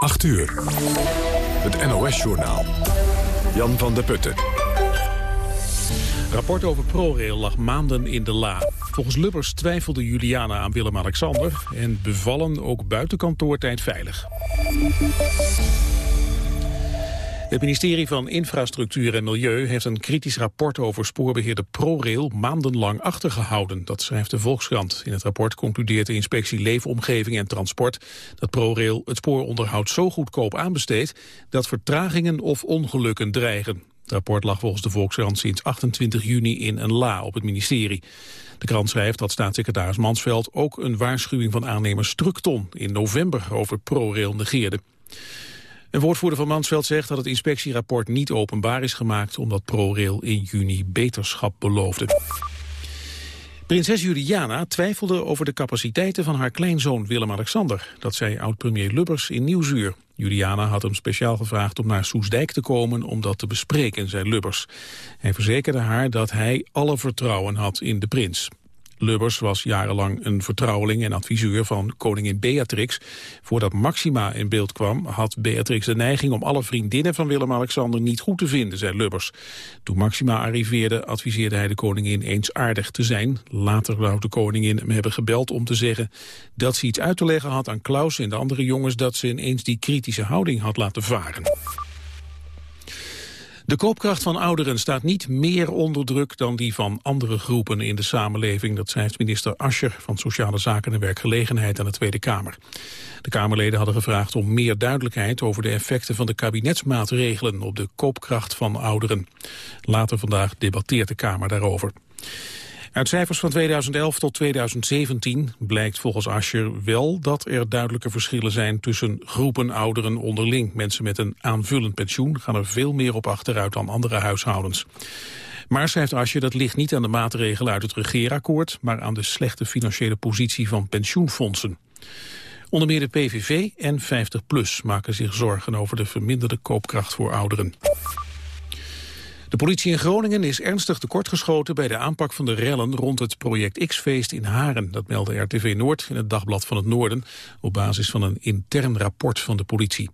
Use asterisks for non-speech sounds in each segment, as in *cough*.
8 uur. Het NOS-journaal. Jan van der Putten. Rapport over ProRail lag maanden in de la. Volgens Lubbers twijfelde Juliana aan Willem-Alexander... en bevallen ook buiten kantoortijd veilig. Het ministerie van Infrastructuur en Milieu heeft een kritisch rapport over spoorbeheerder ProRail maandenlang achtergehouden. Dat schrijft de Volkskrant. In het rapport concludeert de inspectie Leefomgeving en Transport dat ProRail het spooronderhoud zo goedkoop aanbesteedt dat vertragingen of ongelukken dreigen. Het rapport lag volgens de Volkskrant sinds 28 juni in een la op het ministerie. De krant schrijft dat staatssecretaris Mansveld ook een waarschuwing van aannemer Structon in november over ProRail negeerde. Een woordvoerder van Mansveld zegt dat het inspectierapport niet openbaar is gemaakt omdat ProRail in juni beterschap beloofde. Prinses Juliana twijfelde over de capaciteiten van haar kleinzoon Willem-Alexander. Dat zei oud-premier Lubbers in Nieuwsuur. Juliana had hem speciaal gevraagd om naar Soesdijk te komen om dat te bespreken, zei Lubbers. Hij verzekerde haar dat hij alle vertrouwen had in de prins. Lubbers was jarenlang een vertrouweling en adviseur van koningin Beatrix. Voordat Maxima in beeld kwam, had Beatrix de neiging om alle vriendinnen van Willem-Alexander niet goed te vinden, zei Lubbers. Toen Maxima arriveerde, adviseerde hij de koningin eens aardig te zijn. Later zou de koningin hem hebben gebeld om te zeggen dat ze iets uit te leggen had aan Klaus en de andere jongens dat ze ineens die kritische houding had laten varen. De koopkracht van ouderen staat niet meer onder druk dan die van andere groepen in de samenleving. Dat schrijft minister Ascher van Sociale Zaken en Werkgelegenheid aan de Tweede Kamer. De Kamerleden hadden gevraagd om meer duidelijkheid over de effecten van de kabinetsmaatregelen op de koopkracht van ouderen. Later vandaag debatteert de Kamer daarover. Uit cijfers van 2011 tot 2017 blijkt volgens Ascher wel dat er duidelijke verschillen zijn tussen groepen ouderen onderling. Mensen met een aanvullend pensioen gaan er veel meer op achteruit dan andere huishoudens. Maar schrijft Ascher dat ligt niet aan de maatregelen uit het regeerakkoord, maar aan de slechte financiële positie van pensioenfondsen. Onder meer de PVV en 50PLUS maken zich zorgen over de verminderde koopkracht voor ouderen. De politie in Groningen is ernstig tekortgeschoten bij de aanpak van de rellen rond het project X-feest in Haren. Dat meldde RTV Noord in het Dagblad van het Noorden op basis van een intern rapport van de politie.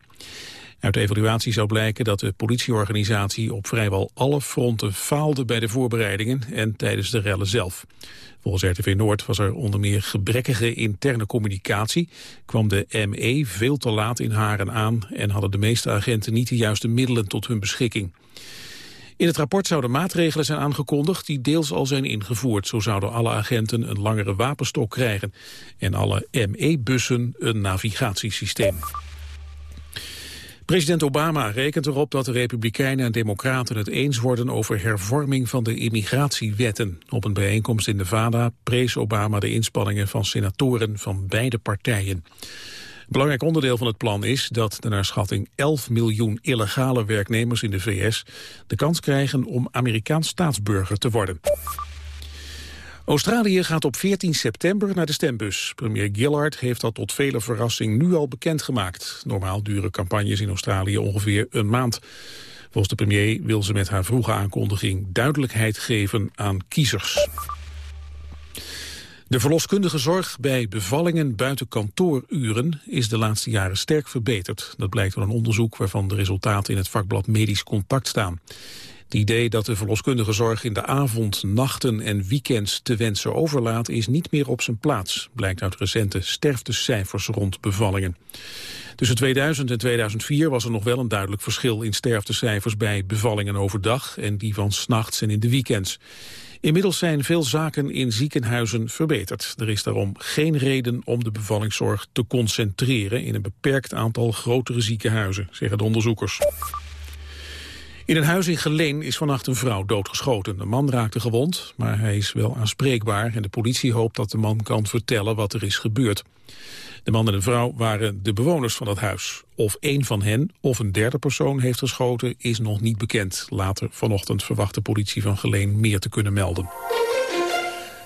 Uit de evaluatie zou blijken dat de politieorganisatie op vrijwel alle fronten faalde bij de voorbereidingen en tijdens de rellen zelf. Volgens RTV Noord was er onder meer gebrekkige interne communicatie, kwam de ME veel te laat in Haren aan en hadden de meeste agenten niet de juiste middelen tot hun beschikking. In het rapport zouden maatregelen zijn aangekondigd die deels al zijn ingevoerd. Zo zouden alle agenten een langere wapenstok krijgen en alle ME-bussen een navigatiesysteem. President Obama rekent erop dat de Republikeinen en Democraten het eens worden over hervorming van de immigratiewetten. Op een bijeenkomst in Nevada prees Obama de inspanningen van senatoren van beide partijen. Belangrijk onderdeel van het plan is dat de naar schatting 11 miljoen illegale werknemers in de VS de kans krijgen om Amerikaans staatsburger te worden. Australië gaat op 14 september naar de stembus. Premier Gillard heeft dat tot vele verrassing nu al bekendgemaakt. Normaal duren campagnes in Australië ongeveer een maand. Volgens de premier wil ze met haar vroege aankondiging duidelijkheid geven aan kiezers. De verloskundige zorg bij bevallingen buiten kantooruren is de laatste jaren sterk verbeterd. Dat blijkt uit een onderzoek waarvan de resultaten in het vakblad Medisch Contact staan. Het idee dat de verloskundige zorg in de avond, nachten en weekends te wensen overlaat is niet meer op zijn plaats, blijkt uit recente sterftecijfers rond bevallingen. Tussen 2000 en 2004 was er nog wel een duidelijk verschil in sterftecijfers bij bevallingen overdag en die van s'nachts en in de weekends. Inmiddels zijn veel zaken in ziekenhuizen verbeterd. Er is daarom geen reden om de bevallingszorg te concentreren in een beperkt aantal grotere ziekenhuizen, zeggen de onderzoekers. In een huis in Geleen is vannacht een vrouw doodgeschoten. De man raakte gewond, maar hij is wel aanspreekbaar... en de politie hoopt dat de man kan vertellen wat er is gebeurd. De man en de vrouw waren de bewoners van dat huis. Of een van hen of een derde persoon heeft geschoten is nog niet bekend. Later vanochtend verwacht de politie van Geleen meer te kunnen melden.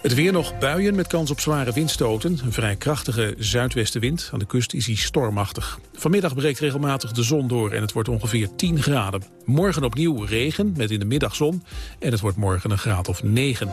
Het weer nog buien met kans op zware windstoten. Een vrij krachtige zuidwestenwind. Aan de kust is hij stormachtig. Vanmiddag breekt regelmatig de zon door en het wordt ongeveer 10 graden. Morgen opnieuw regen met in de middag zon. En het wordt morgen een graad of 9.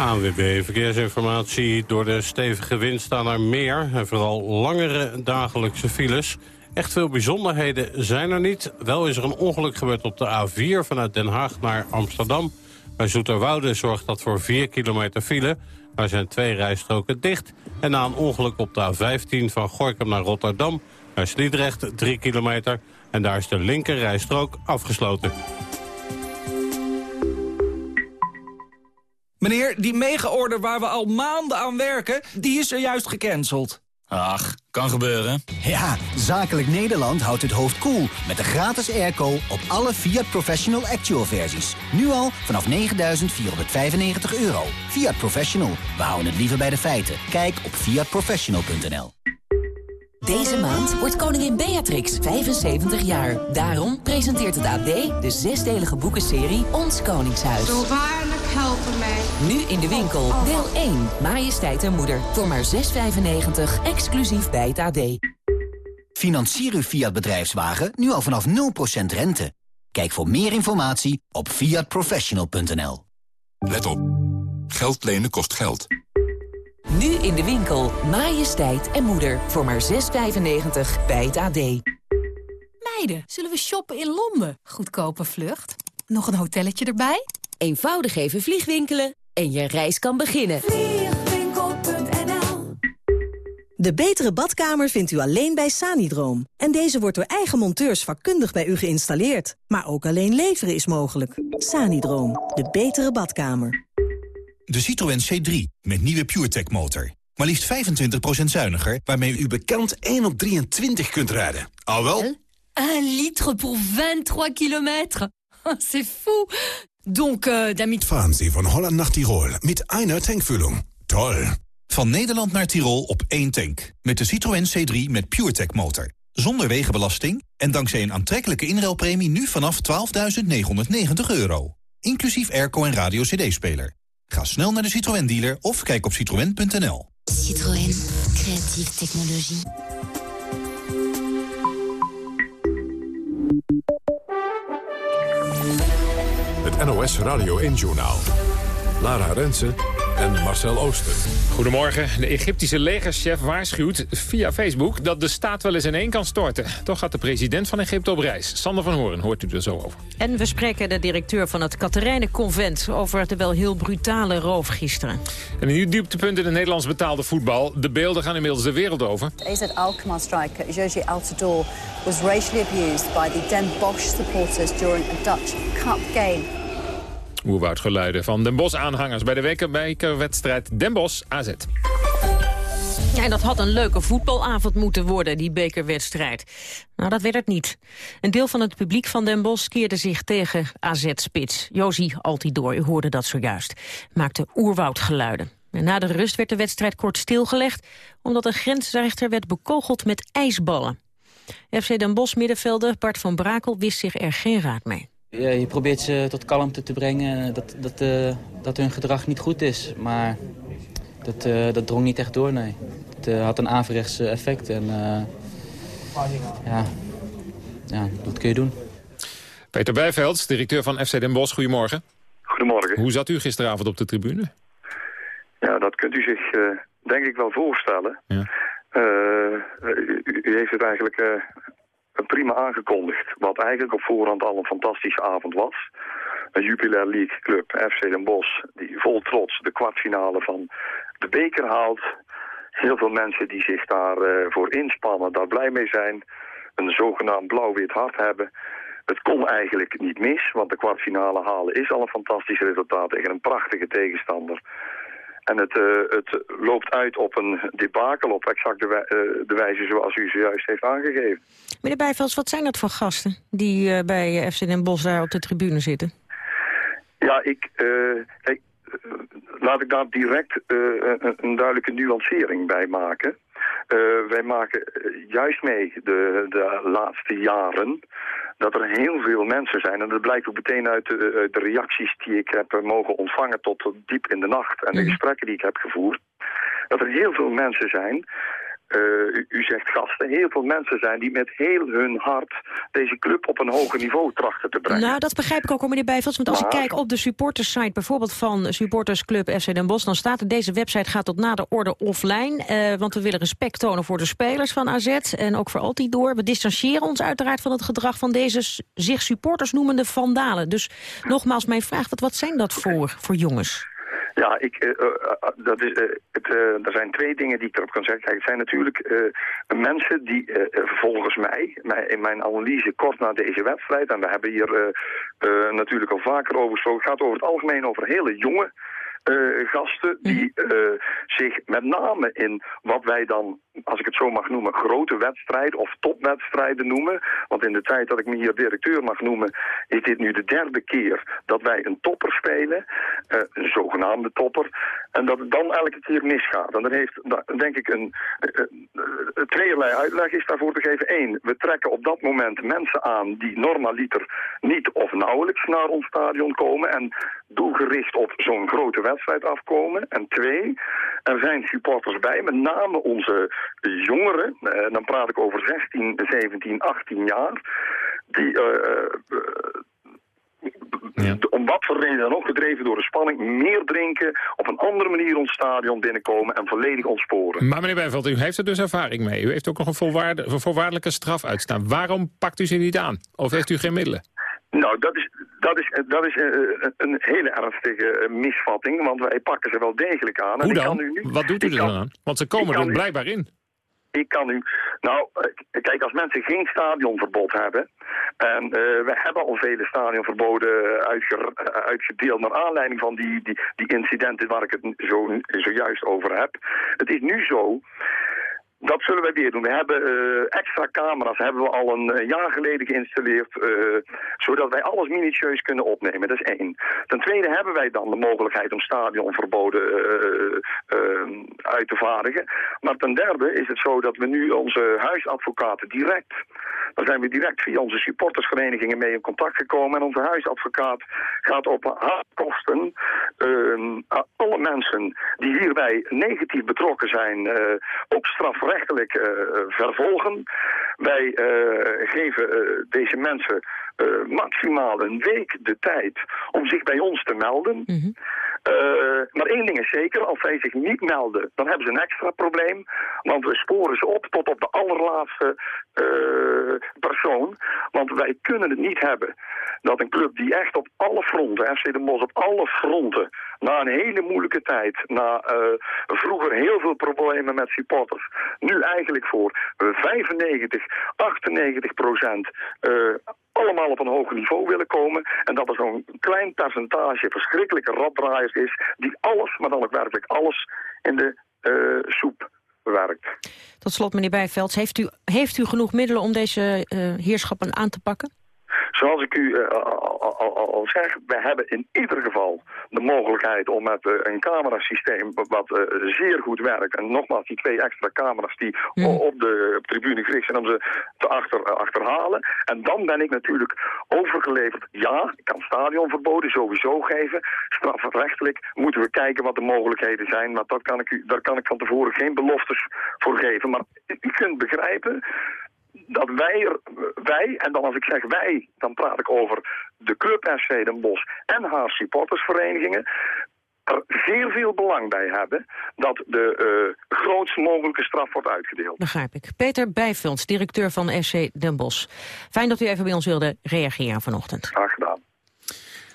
ANWB Verkeersinformatie. Door de stevige wind staan er meer en vooral langere dagelijkse files. Echt veel bijzonderheden zijn er niet. Wel is er een ongeluk gebeurd op de A4 vanuit Den Haag naar Amsterdam. Bij Zoeterwoude zorgt dat voor 4 kilometer file. Daar zijn twee rijstroken dicht. En na een ongeluk op de A15 van Gorkum naar Rotterdam... bij Sliedrecht 3 kilometer. En daar is de linker rijstrook afgesloten. Meneer, die mega-order waar we al maanden aan werken, die is er juist gecanceld. Ach, kan gebeuren. Ja, Zakelijk Nederland houdt het hoofd koel cool met de gratis airco op alle Fiat Professional Actual versies. Nu al vanaf 9.495 euro. Fiat Professional, we houden het liever bij de feiten. Kijk op fiatprofessional.nl Deze maand wordt koningin Beatrix 75 jaar. Daarom presenteert het AD de zesdelige boekenserie Ons Koningshuis. Zo helpen mij. Nu in de winkel. Deel 1. Majesteit en moeder. Voor maar 6,95. Exclusief bij het AD. Financier uw Fiat bedrijfswagen nu al vanaf 0% rente. Kijk voor meer informatie op fiatprofessional.nl. Let op. Geld lenen kost geld. Nu in de winkel. Majesteit en moeder. Voor maar 6,95 bij het AD. Meiden, zullen we shoppen in Londen? Goedkope vlucht. Nog een hotelletje erbij? Eenvoudig even vliegwinkelen en je reis kan beginnen. Vliegwinkel.nl De betere badkamer vindt u alleen bij Sanidroom. En deze wordt door eigen monteurs vakkundig bij u geïnstalleerd. Maar ook alleen leveren is mogelijk. Sanidroom, de betere badkamer. De Citroën C3 met nieuwe PureTech motor. Maar liefst 25% zuiniger, waarmee u bekend 1 op 23 kunt rijden. Al wel? 1 liter voor 23 kilometer. *laughs* C'est fou. Donc, uh, damit... Fahren Sie von Holland nach Tirol mit einer Tankfüllung. Toll. Van Nederland naar Tirol op één tank. Met de Citroën C3 met PureTech motor. Zonder wegenbelasting en dankzij een aantrekkelijke inruilpremie nu vanaf 12.990 euro. Inclusief airco en radio cd-speler. Ga snel naar de Citroën dealer of kijk op citroën.nl. Citroën, creatieve technologie. Het NOS Radio 1-journaal. Lara Rensen en Marcel Ooster. Goedemorgen. De Egyptische legerchef waarschuwt via Facebook dat de staat wel eens in één kan storten. Toch gaat de president van Egypte op reis. Sander van Hoorn hoort u er zo over. En we spreken de directeur van het Katerijnenconvent over de wel heel brutale roof gisteren. En een nieuw dieptepunt in het Nederlands betaalde voetbal. De beelden gaan inmiddels de wereld over. AZ Alkmaar striker Joji Altidore was racially abused by the Den Bosch supporters during a Dutch Cup game. Oerwoudgeluiden van Den Bosch-aanhangers bij de wekenwedstrijd Den Bosch AZ. Ja, en dat had een leuke voetbalavond moeten worden, die bekerwedstrijd. Nou, dat werd het niet. Een deel van het publiek van Den Bosch keerde zich tegen AZ-spits. Josie Altidoor, u hoorde dat zojuist, maakte oerwoudgeluiden. En na de rust werd de wedstrijd kort stilgelegd... omdat een grensrechter werd bekogeld met ijsballen. FC Den Bosch middenvelder Bart van Brakel wist zich er geen raad mee. Ja, je probeert ze tot kalmte te brengen, dat, dat, uh, dat hun gedrag niet goed is. Maar dat, uh, dat drong niet echt door, nee. Het uh, had een averechts effect en ja, ja, dat kun je doen. Peter Bijvelds, directeur van FC Den Bosch, goedemorgen. Goedemorgen. Hoe zat u gisteravond op de tribune? Ja, dat kunt u zich denk ik wel voorstellen. Ja. U, u, heeft het eigenlijk prima aangekondigd. Wat eigenlijk op voorhand al een fantastische avond was. Een Jupiler League club, FC Den Bosch, die vol trots de kwartfinale van de beker haalt. Heel veel mensen die zich daarvoor uh, voor inspannen, daar blij mee zijn. Een zogenaamd blauw-wit hart hebben. Het kon eigenlijk niet mis, want de kwartfinale halen is al een fantastisch resultaat tegen een prachtige tegenstander. En het, uh, het loopt uit op een debakel op exact de, uh, de, wijze zoals u zojuist heeft aangegeven. Meneer Bijvels, wat zijn dat voor gasten die uh, bij FC Den Bosch daar op de tribune zitten? Ja, ik, laat ik daar direct een, een, duidelijke nuancering bij maken. wij maken juist mee de, de laatste jaren dat er heel veel mensen zijn. En dat blijkt ook meteen uit de, uit de reacties die ik heb mogen ontvangen tot diep in de nacht. En de gesprekken die ik heb gevoerd. Dat er heel veel mensen zijn u, u, zegt gasten, heel veel mensen zijn die met heel hun hart deze club op een hoger niveau trachten te brengen. Nou, dat begrijp ik ook al, meneer Bijvels. Want als ik kijk op de supportersite, bijvoorbeeld van supportersclub FC Den Bosch... dan staat er, deze website gaat tot na de orde offline. Uh, want we willen respect tonen voor de spelers van AZ en ook voor Altidoor. We distancieren ons uiteraard van het gedrag van deze zich supporters noemende vandalen. Dus nogmaals mijn vraag, wat, wat zijn dat voor, voor jongens? Ja, ik, uh, uh, dat is, het, er zijn twee dingen die ik erop kan zeggen. Kijk, het zijn natuurlijk mensen die volgens mij, in mijn analyse kort na deze wedstrijd... en we hebben hier natuurlijk al vaker over gesproken... het gaat over het algemeen over hele jonge gasten die uh, zich met name in wat wij dan, als ik het zo mag noemen, grote wedstrijden of topwedstrijden noemen. Want in de tijd dat ik me hier directeur mag noemen, is dit nu de derde keer dat wij een topper spelen, uh, een zogenaamde topper, en dat het dan elke keer misgaat. En dat heeft, denk ik, een tweeërlei uitleg is daarvoor te geven. Eén, we trekken op dat moment mensen aan die normaliter niet of nauwelijks naar ons stadion komen en doelgericht op zo'n grote wedstrijd wedstrijd afkomen. En twee, er zijn supporters bij, met name onze jongeren, eh, dan praat ik over 16, 17, 18 jaar, die... Uh, ja. om wat voor reden dan ook, gedreven door de spanning, meer drinken, op een andere manier ons stadion binnenkomen en volledig ontsporen. Maar meneer Bijveld, u heeft er dus ervaring mee. U heeft ook nog een, voorwaarde, een voorwaardelijke straf uitstaan. Waarom pakt u ze niet aan? Of heeft u geen middelen? Nou, dat is, dat is, dat is een hele ernstige eh, misvatting, want wij pakken ze wel degelijk aan. Hoe dan? nu, Wat doet u er dan aan? Want ze komen er blijkbaar in. Ik kan u... Nou, kijk, als mensen geen stadionverbod hebben... en uh, we hebben al vele stadionverboden uitge, uitgedeeld... naar aanleiding van die, die, die incidenten waar ik het zo, zojuist over heb. Het is nu zo dat zullen wij weer doen. We hebben uh, extra camera's hebben we al een jaar geleden geïnstalleerd, uh, zodat wij alles minutieus kunnen opnemen. Dat is één. Ten tweede hebben wij dan de mogelijkheid om stadionverboden uh, uit te vaardigen. Maar ten derde is het zo dat we nu onze huisadvocaten direct, dan zijn we direct via onze supportersverenigingen mee in contact gekomen. En onze huisadvocaat gaat op haar kosten alle mensen die hierbij negatief betrokken zijn, op straf rechtelijk uh, vervolgen. Wij uh, geven uh, deze mensen maximaal een week de tijd om zich bij ons te melden. -hmm. Maar één ding is zeker, als zij zich niet melden, dan hebben ze een extra probleem. Want we sporen ze op tot op de allerlaatste persoon. Want wij kunnen het niet hebben dat een club die echt op alle fronten, FC Den Bosch op alle fronten, na een hele moeilijke tijd, na vroeger heel veel problemen met supporters, nu eigenlijk voor 95, 98 procent allemaal op een hoger niveau willen komen. En dat er zo'n klein percentage verschrikkelijke raddraaiers is... die alles, maar dan ook werkelijk alles, in de uh, soep werkt. Tot slot, meneer Bijvelds, heeft u, heeft u genoeg middelen om deze uh, heerschappen aan te pakken? Zoals ik u uh, al, al, al, zeg, we hebben in ieder geval de mogelijkheid om met uh, een camerasysteem wat uh, zeer goed werkt. En nogmaals, die twee extra camera's die mm. op de tribune gericht zijn om ze te achter, achterhalen. En dan ben ik natuurlijk overgeleverd. Ja, ik kan stadionverboden sowieso geven. Strafrechtelijk moeten we kijken wat de mogelijkheden zijn. Maar dat kan ik u, daar kan ik van tevoren geen beloftes voor geven. Maar u kunt begrijpen dat wij, wij, en dan als ik zeg wij, dan praat ik over de Club SC Den Bosch en haar supportersverenigingen, er zeer veel belang bij hebben dat de uh, grootst mogelijke straf wordt uitgedeeld. Begrijp ik. Peter Bijvelds, directeur van SC Den Bosch. Fijn dat u even bij ons wilde reageren vanochtend. Graag gedaan.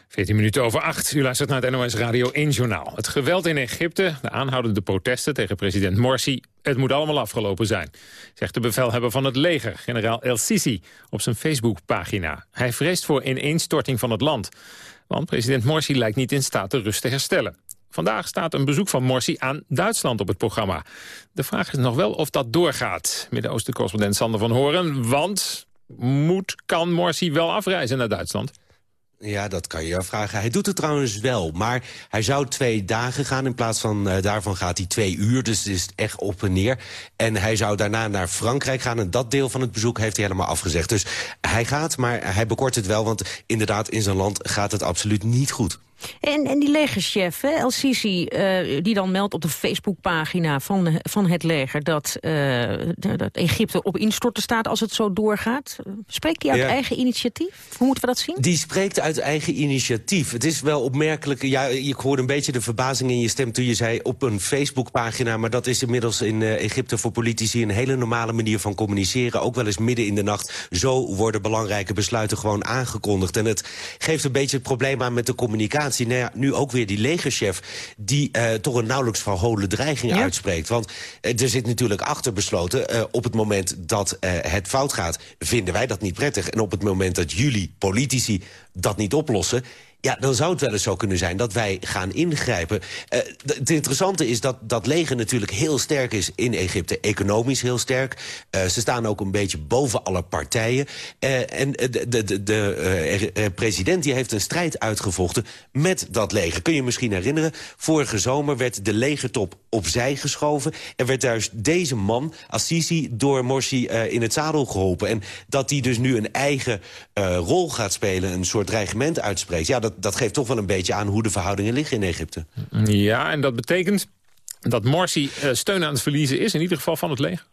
14 minuten over 8. U luistert naar het NOS Radio 1 Journaal. Het geweld in Egypte, de aanhoudende protesten tegen president Morsi... het moet allemaal afgelopen zijn, zegt de bevelhebber van het leger... generaal El Sisi op zijn Facebookpagina. Hij vreest voor ineenstorting van het land. Want president Morsi lijkt niet in staat de rust te herstellen. Vandaag staat een bezoek van Morsi aan Duitsland op het programma. De vraag is nog wel of dat doorgaat. Midden-Oosten-correspondent Sander van Horen. Want moet, kan Morsi wel afreizen naar Duitsland? Ja, dat kan je afvragen. Hij doet het trouwens wel, maar hij zou twee dagen gaan. In plaats van uh, daarvan gaat hij twee uur, dus het is echt op en neer. En hij zou daarna naar Frankrijk gaan en dat deel van het bezoek heeft hij helemaal afgezegd. Dus hij gaat, maar hij bekort het wel, want inderdaad in zijn land gaat het absoluut niet goed. En, en die legerchef, hè, El Sisi, uh, die dan meldt op de Facebookpagina van, van het leger... Dat, uh, dat Egypte op instorten staat als het zo doorgaat. Spreekt hij uit ja. eigen initiatief? Hoe moeten we dat zien? Die spreekt uit eigen initiatief. Het is wel opmerkelijk. Ja, ik hoorde een beetje de verbazing in je stem toen je zei op een Facebookpagina... maar dat is inmiddels in uh, Egypte voor politici een hele normale manier van communiceren. Ook wel eens midden in de nacht. Zo worden belangrijke besluiten gewoon aangekondigd. En het geeft een beetje het probleem aan met de communicatie. Nou ja, nu ook weer die legerchef die uh, toch een nauwelijks verholen dreiging ja. uitspreekt. Want uh, er zit natuurlijk achter besloten... Uh, op het moment dat het fout gaat, vinden wij dat niet prettig. En op het moment dat jullie, politici, dat niet oplossen... Ja, dan zou het wel eens zo kunnen zijn dat wij gaan ingrijpen. Uh, het interessante is dat dat leger natuurlijk heel sterk is in Egypte. Economisch heel sterk. Uh, ze staan ook een beetje boven alle partijen. Uh, en de, de, de, de president die heeft een strijd uitgevochten met dat leger. Kun je je misschien herinneren? Vorige zomer werd de legertop opzij geschoven. En werd juist deze man, Assisi, door Morsi in het zadel geholpen. En dat hij dus nu een eigen rol gaat spelen, een soort dreigement uitspreekt. Ja, dat, dat geeft toch wel een beetje aan hoe de verhoudingen liggen in Egypte. Ja, en dat betekent dat Morsi uh, steun aan het verliezen is, in ieder geval van het leger?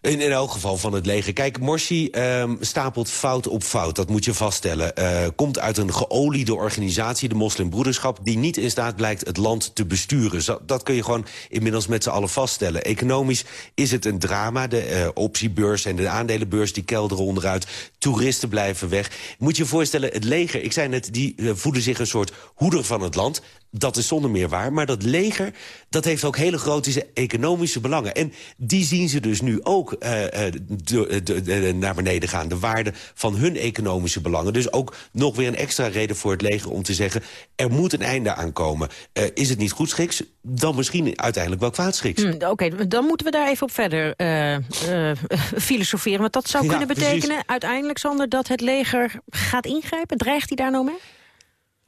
In, in elk geval van het leger. Kijk, Morsi um, stapelt fout op fout, dat moet je vaststellen. Uh, komt uit een geoliede organisatie, de Moslimbroederschap... die niet in staat blijkt het land te besturen. Zo, dat kun je gewoon inmiddels met z'n allen vaststellen. Economisch is het een drama. De uh, optiebeurs en de aandelenbeurs die kelderen onderuit. Toeristen blijven weg. Moet je je voorstellen, het leger, ik zei net... die uh, voeden zich een soort hoeder van het land dat is zonder meer waar. Maar dat leger, dat heeft ook hele grote economische belangen. En die zien ze dus nu ook uh, de, de, de, naar beneden gaan. De waarde van hun economische belangen. Dus ook nog weer een extra reden voor het leger om te zeggen... er moet een einde aankomen. Uh, is het niet goedschiks? Dan misschien uiteindelijk wel kwaadschiks. Hmm, Oké, okay, dan moeten we daar even op verder *laughs* filosoferen. Want dat zou ja, kunnen betekenen precies. uiteindelijk, Sander... dat het leger gaat ingrijpen. Dreigt hij daar nou mee?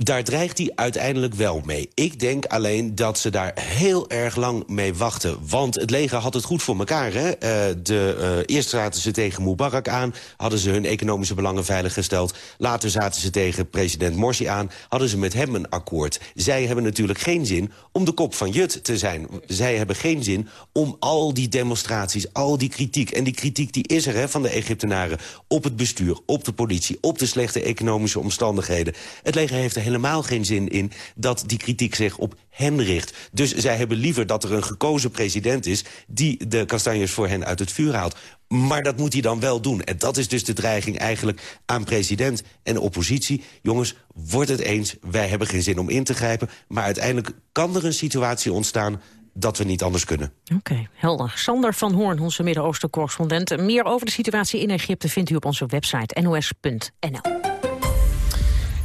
Daar dreigt hij uiteindelijk wel mee. Ik denk alleen dat ze daar heel erg lang mee wachten. Want het leger had het goed voor elkaar. Hè? Uh, de, uh, eerst zaten ze tegen Mubarak aan. Hadden ze hun economische belangen veiliggesteld. Later zaten ze tegen president Morsi aan. Hadden ze met hem een akkoord. Zij hebben natuurlijk geen zin om de kop van Jut te zijn. Zij hebben geen zin om al die demonstraties, al die kritiek... en die kritiek die is er hè, van de Egyptenaren... op het bestuur, op de politie, op de slechte economische omstandigheden. Het leger heeft er helemaal geen zin in dat die kritiek zich op hen richt. Dus zij hebben liever dat er een gekozen president is... die de kastanjes voor hen uit het vuur haalt. Maar dat moet hij dan wel doen. En dat is dus de dreiging eigenlijk aan president en oppositie. Jongens, wordt het eens, wij hebben geen zin om in te grijpen... maar uiteindelijk kan er een situatie ontstaan dat we niet anders kunnen. Oké, helder. Sander van Hoorn, onze Midden-Oosten-correspondent. Meer over de situatie in Egypte vindt u op onze website nos.nl.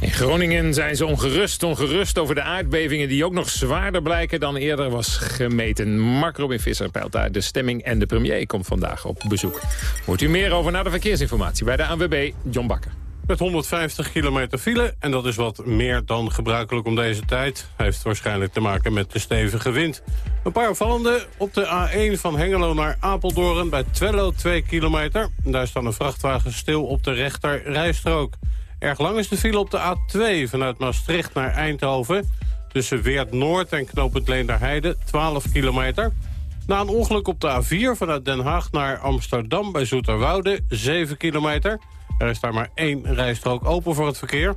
In Groningen zijn ze ongerust, ongerust over de aardbevingen... die ook nog zwaarder blijken dan eerder was gemeten. Mark Robin Visser peilt uit de stemming en de premier komt vandaag op bezoek. Hoort u meer over naar de verkeersinformatie bij de ANWB, John Bakker. Met 150 kilometer file, en dat is wat meer dan gebruikelijk om deze tijd. Heeft waarschijnlijk te maken met de stevige wind. Een paar opvallende op de A1 van Hengelo naar Apeldoorn... bij Twello 2 kilometer. Daar staan een vrachtwagen stil op de rechter rijstrook. Erg lang is de file op de A2 vanuit Maastricht naar Eindhoven. Tussen Weert Noord en knooppunt Leenderheide, 12 kilometer. Na een ongeluk op de A4 vanuit Den Haag naar Amsterdam bij Zoeterwoude, 7 kilometer. Er is daar maar één rijstrook open voor het verkeer.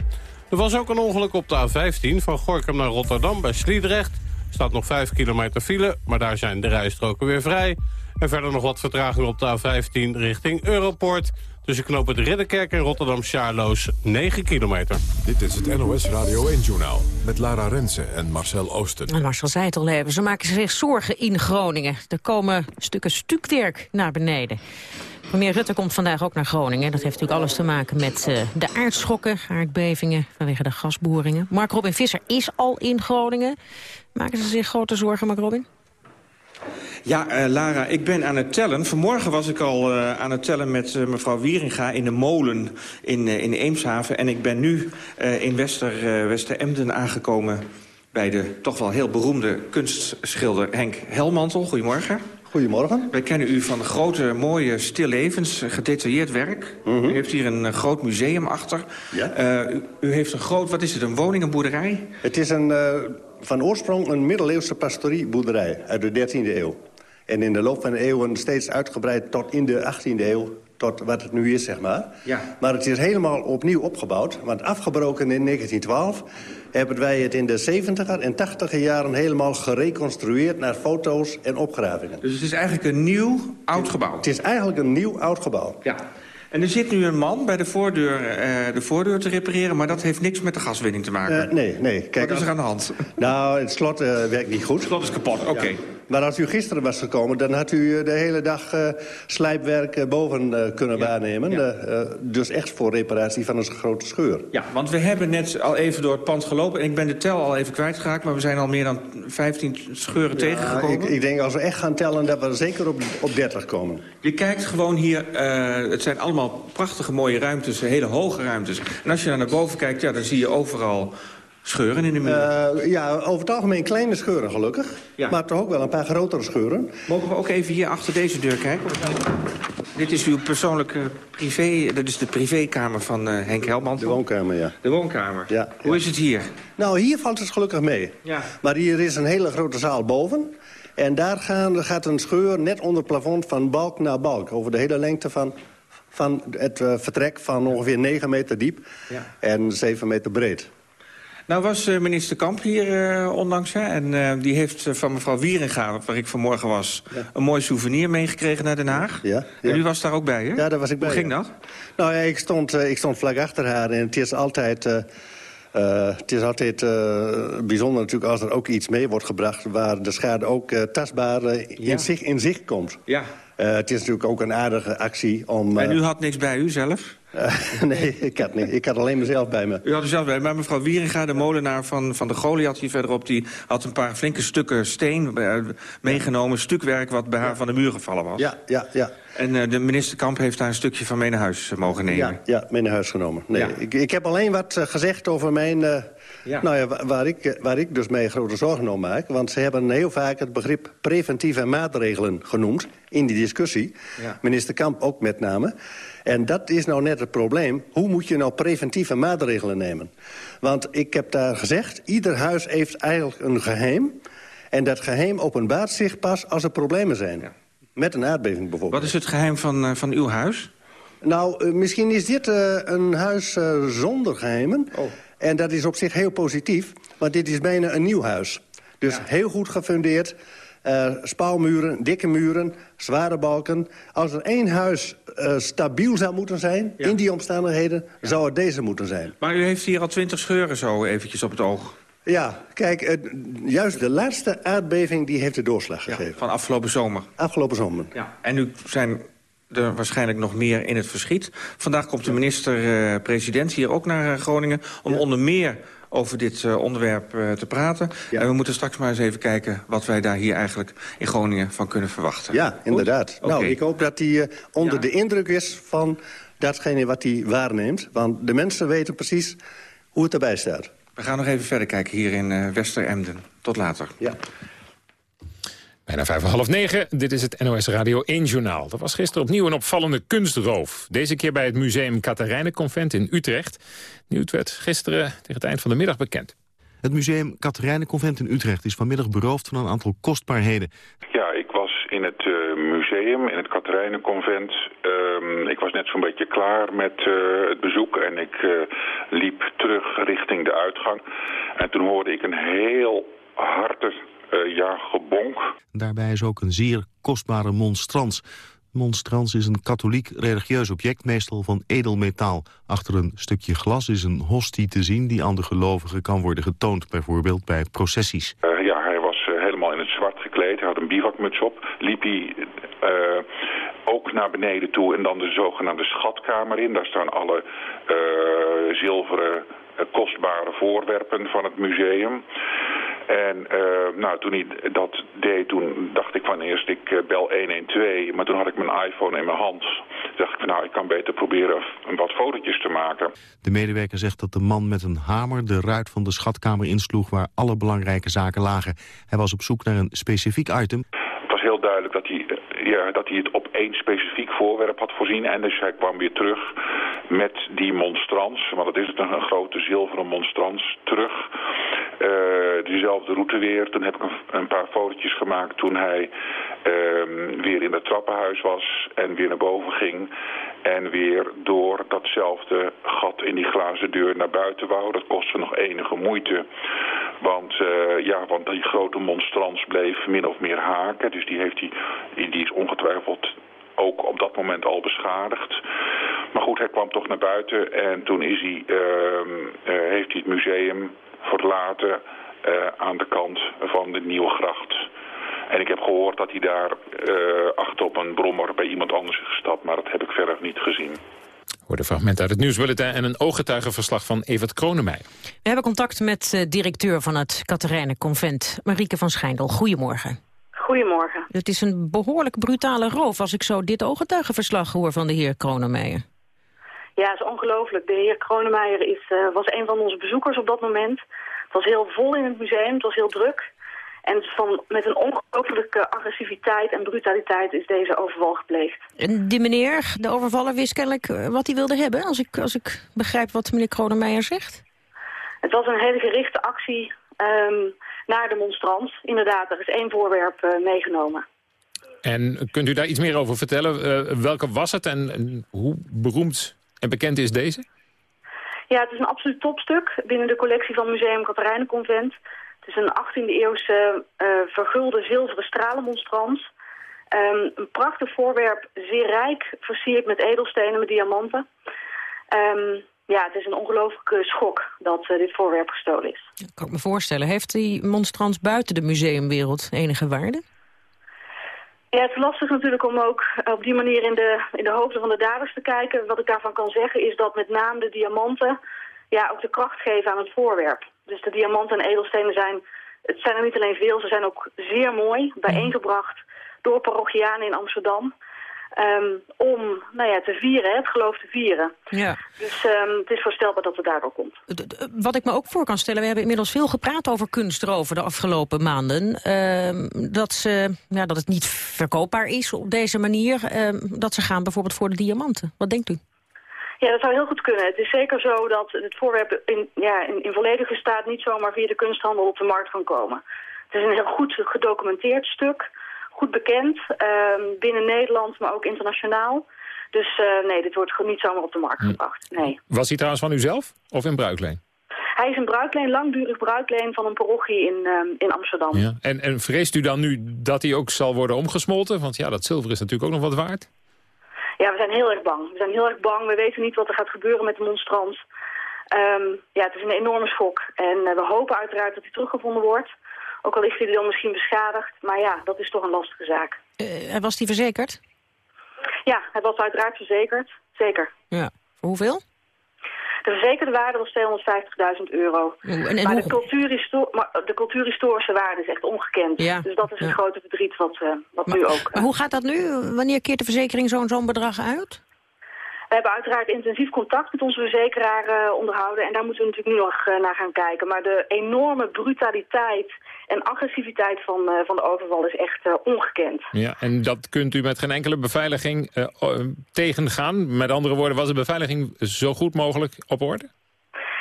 Er was ook een ongeluk op de A15 van Gorkum naar Rotterdam bij Sliedrecht. Er staat nog 5 kilometer file, maar daar zijn de rijstroken weer vrij. En verder nog wat vertraging op de A15 richting Europort. Tussen knopen de Ridderkerk en Rotterdam-Charloes 9 kilometer. Dit is het NOS Radio 1-journaal met Lara Rensen en Marcel Oosten. En Marcel zei het al even, ze maken zich zorgen in Groningen. Er komen stukken stukwerk naar beneden. Premier Rutte komt vandaag ook naar Groningen. Dat heeft natuurlijk alles te maken met uh, de aardschokken, aardbevingen vanwege de gasboringen. Mark Robin Visser is al in Groningen. Maken ze zich grote zorgen, Mark Robin? Ja, uh, Lara, ik ben aan het tellen. Vanmorgen was ik al uh, aan het tellen met uh, mevrouw Wieringa in de molen in, in Eemshaven. En ik ben nu in Wester, Westeremden aangekomen bij de toch wel heel beroemde kunstschilder Henk Helmantel. Goedemorgen. Goedemorgen. Wij kennen u van grote, mooie, stillevens, gedetailleerd werk. U heeft hier een groot museum achter. Ja. U, u, heeft een groot, wat is het, een woning, een boerderij? Het is een, van oorsprong een middeleeuwse pastorieboerderij uit de 13e eeuw. En in de loop van de eeuwen steeds uitgebreid tot in de 18e eeuw tot wat het nu is, zeg maar. Ja. Maar het is helemaal opnieuw opgebouwd. Want afgebroken in 1912 hebben wij het in de 70er en 80er jaren... helemaal gereconstrueerd naar foto's en opgravingen. Dus het is eigenlijk een nieuw oud gebouw? Het is eigenlijk een nieuw oud gebouw. Ja. En er zit nu een man bij de voordeur, uh, de voordeur te repareren... maar dat heeft niks met de gaswinning te maken? Uh, nee, nee. Kijk, Wat is er aan de hand? Nou, het slot uh, werkt niet goed. Het slot is kapot, oké. Maar als u gisteren was gekomen, dan had u de hele dag uh, slijpwerk boven uh, kunnen ja. waarnemen. Ja. Uh, dus echt voor reparatie van een grote scheur. Ja, want we hebben net al even door het pand gelopen... en ik ben de tel al even kwijtgeraakt... maar we zijn al meer dan 15 scheuren ja, tegengekomen. Ik, ik, denk als we echt gaan tellen dat we zeker op, op 30 komen. Je kijkt gewoon hier, het zijn allemaal prachtige mooie ruimtes, hele hoge ruimtes. En als je naar boven kijkt, ja, dan zie je overal scheuren in de muur? Uh, ja, over het algemeen kleine scheuren gelukkig. Ja. Maar toch ook wel een paar grotere scheuren. Mogen we ook even hier achter deze deur kijken? Dit is uw persoonlijke privé... Dat is de privékamer van uh, Henk Helmand. De woonkamer, ja. De woonkamer. Ja, Hoe is het hier? Nou, hier valt het gelukkig mee. Ja. Maar hier is een hele grote zaal boven. En daar gaan, gaat een scheur net onder het plafond van balk naar balk. Over de hele lengte van van het uh, vertrek van ongeveer 9 meter diep ja. en 7 meter breed. Nou was uh, minister Kamp hier uh, onlangs. Hè, en uh, die heeft van mevrouw Wieringa, waar ik vanmorgen was... Ja. een mooi souvenir meegekregen naar Den Haag. Ja, ja. En u was daar ook bij, hè? Ja, daar was ik bij. Hoe ging dat? Nou ja, ik stond, ik stond vlak achter haar en het is altijd... het is altijd bijzonder natuurlijk als er ook iets mee wordt gebracht... waar de schade ook tastbaar in, zich, in zicht komt. Ja. Het is natuurlijk ook een aardige actie om... En u had niks bij u zelf? Uh, *laughs* nee, ik had, niet, ik had alleen mezelf bij me. U had zelf bij Maar mevrouw Wieringa, de molenaar van, van de Goliath hier verderop... die had een paar flinke stukken steen meegenomen. Stukwerk wat bij haar van de muur gevallen was. Ja, ja, ja. En de minister Kamp heeft daar een stukje van mee naar huis mogen nemen. Ja, ja mee naar huis genomen. Nee, ja. ik, ik heb alleen wat gezegd over mijn... Ja. Nou ja, waar ik, waar ik dus mee grote zorgen om maak... want ze hebben heel vaak het begrip preventieve maatregelen genoemd... in die discussie. Ja. Minister Kamp ook met name. En dat is nou net het probleem. Hoe moet je nou preventieve maatregelen nemen? Want ik heb daar gezegd... ieder huis heeft eigenlijk een geheim... en dat geheim openbaart zich pas als er problemen zijn. Ja. Met een aardbeving bijvoorbeeld. Wat is het geheim van, uh, van uw huis? Nou, uh, misschien is dit uh, een huis zonder geheimen... Oh. En dat is op zich heel positief, want dit is bijna een nieuw huis. Dus ja. heel goed gefundeerd. Uh, spouwmuren, dikke muren, zware balken. Als er één huis uh, stabiel zou moeten zijn, ja. in die omstandigheden, ja. zou het deze moeten zijn. Maar u heeft hier al twintig scheuren zo eventjes op het oog. Ja, kijk, uh, juist de laatste aardbeving die heeft de doorslag gegeven. van afgelopen zomer. Afgelopen zomer. Ja. En nu zijn er waarschijnlijk nog meer in het verschiet. Vandaag komt de minister-president hier ook naar Groningen... om onder meer over dit uh, onderwerp uh, te praten. Ja. En we moeten straks maar eens even kijken... wat wij daar hier eigenlijk in Groningen van kunnen verwachten. Ja, inderdaad. Okay. Nou, ik hoop dat hij uh, onder ja. de indruk is van datgene wat hij waarneemt. Want de mensen weten precies hoe het erbij staat. We gaan nog even verder kijken hier in Wester-Emden. Tot later. Ja. Bijna vijf en half negen, dit is het NOS Radio 1 Journaal. Er was gisteren opnieuw een opvallende kunstroof. Deze keer bij het museum Katerijnenconvent in Utrecht. Nieuws werd gisteren tegen het eind van de middag bekend. Het museum Katerijnenconvent in Utrecht is vanmiddag beroofd van een aantal kostbaarheden. Ja, ik was in het uh, museum, in het Katerijnenconvent. Uh, ik was net zo'n beetje klaar met uh, het bezoek en ik uh, liep terug richting de uitgang. En toen hoorde ik een heel harde uh, ja, gebonk. Daarbij is ook een zeer kostbare monstrans. Monstrans is een katholiek religieus object, meestal van edelmetaal. Achter een stukje glas is een hostie te zien die aan de gelovigen kan worden getoond, bijvoorbeeld bij processies. Uh, ja, hij was uh, helemaal in het zwart gekleed, hij had een bivakmuts op, liep hij ook naar beneden toe en dan de zogenaamde schatkamer in. Daar staan alle zilveren kostbare voorwerpen van het museum. En uh, nou, toen hij dat deed, toen dacht ik van eerst ik uh, bel 112. Maar toen had ik mijn iPhone in mijn hand. Toen dacht ik van nou, ik kan beter proberen wat fotootjes te maken. De medewerker zegt dat de man met een hamer de ruit van de schatkamer insloeg... waar alle belangrijke zaken lagen. Hij was op zoek naar een specifiek item. Het was heel duidelijk dat dat hij, ja, dat hij het op één specifiek voorwerp had voorzien. En dus hij kwam weer terug met die monstrans, want dat is het, een, grote zilveren monstrans, terug. Uh, diezelfde route weer. Toen heb ik een, paar fotootjes gemaakt toen hij uh, weer in het trappenhuis was en weer naar boven ging. En weer door datzelfde gat in die glazen deur naar buiten wou. Dat kostte nog enige moeite. Want, uh, ja, want die grote monstrans bleef min of meer haken. Dus die, heeft die, die is ongetwijfeld ook op dat moment al beschadigd. Maar goed, hij kwam toch naar buiten en toen is hij, uh, uh, heeft hij het museum verlaten uh, aan de kant van de Nieuwe Gracht. En ik heb gehoord dat hij daar uh, achter op een brommer bij iemand anders is gestapt, maar dat heb ik verder niet gezien. Hoorde fragment uit het nieuwsbulletin en een ooggetuigenverslag van Evert Kronemeijer. We hebben contact met uh, directeur van het Katerijnen Convent, Marieke van Schijndel. Goedemorgen. Goedemorgen. Het is een behoorlijk brutale roof als ik zo dit ooggetuigenverslag hoor van de heer Kronemeijer. Ja, het is ongelooflijk. De heer Kronemeijer is, uh, was een van onze bezoekers op dat moment. Het was heel vol in het museum, het was heel druk. En van, met een ongelooflijke agressiviteit en brutaliteit is deze overval gepleegd. En die meneer, de overvaller, wist kennelijk eh, wat hij wilde hebben... als ik, als ik begrijp wat meneer Kronemeijer zegt? Het was een hele gerichte actie um, naar de monstrans. Inderdaad, er is één voorwerp uh, meegenomen. En kunt u daar iets meer over vertellen? Uh, welke was het en, en hoe beroemd en bekend is deze? Ja, het is een absoluut topstuk binnen de collectie van Museum Katerijnenconvent. Het is een 18e-eeuwse uh, vergulde zilveren stralenmonstrans. Um, een prachtig voorwerp, zeer rijk, versierd met edelstenen, met diamanten. Um, ja, het is een ongelooflijke schok dat uh, dit voorwerp gestolen is. Dat kan ik me voorstellen. Heeft die monstrans buiten de museumwereld enige waarde? Ja, het is lastig natuurlijk om ook op die manier in de, in de hoofden van de daders te kijken. Wat ik daarvan kan zeggen is dat met name de diamanten ja, ook de kracht geven aan het voorwerp. Dus de diamanten en edelstenen zijn, het zijn er niet alleen veel, ze zijn ook zeer mooi bijeengebracht door parochianen in Amsterdam. Um, om nou ja, te vieren, het geloof te vieren. Ja. Dus um, het is voorstelbaar dat het daardoor komt. Wat ik me ook voor kan stellen, we hebben inmiddels veel gepraat over kunstroven de afgelopen maanden. Uh, dat, ze, ja, dat het niet verkoopbaar is op deze manier. Uh, dat ze gaan bijvoorbeeld voor de diamanten. Wat denkt u? Ja, dat zou heel goed kunnen. Het is zeker zo dat het voorwerp in, ja, in, in volledige staat niet zomaar via de kunsthandel op de markt kan komen. Het is een heel goed gedocumenteerd stuk, goed bekend, uh, binnen Nederland, maar ook internationaal. Dus uh, nee, dit wordt niet zomaar op de markt gebracht. Nee. Was hij trouwens van uzelf of in bruikleen? Hij is een bruikleen, langdurig bruikleen van een parochie in, uh, in Amsterdam. Ja. En, en vreest u dan nu dat hij ook zal worden omgesmolten? Want ja, dat zilver is natuurlijk ook nog wat waard. Ja, we zijn heel erg bang. We zijn heel erg bang. We weten niet wat er gaat gebeuren met de monstrans. Um, ja, het is een enorme schok. En uh, we hopen uiteraard dat hij teruggevonden wordt. Ook al is hij dan misschien beschadigd. Maar ja, dat is toch een lastige zaak. Uh, was hij verzekerd? Ja, hij was uiteraard verzekerd. Zeker. Ja. Voor hoeveel? De verzekerde waarde was 250.000 euro. En, en maar, de cultuurhisto maar de cultuurhistorische waarde is echt ongekend. Ja. Dus dat is het ja. grote verdriet wat, uh, wat maar, nu ook... Maar hoe gaat dat nu? Wanneer keert de verzekering zo'n zo'n bedrag uit? We hebben uiteraard intensief contact met onze verzekeraar uh, onderhouden. En daar moeten we natuurlijk nu nog uh, naar gaan kijken. Maar de enorme brutaliteit en agressiviteit van, uh, van de overval is echt ongekend. Ja, en dat kunt u met geen enkele beveiliging tegengaan? Met andere woorden, was de beveiliging zo goed mogelijk op orde?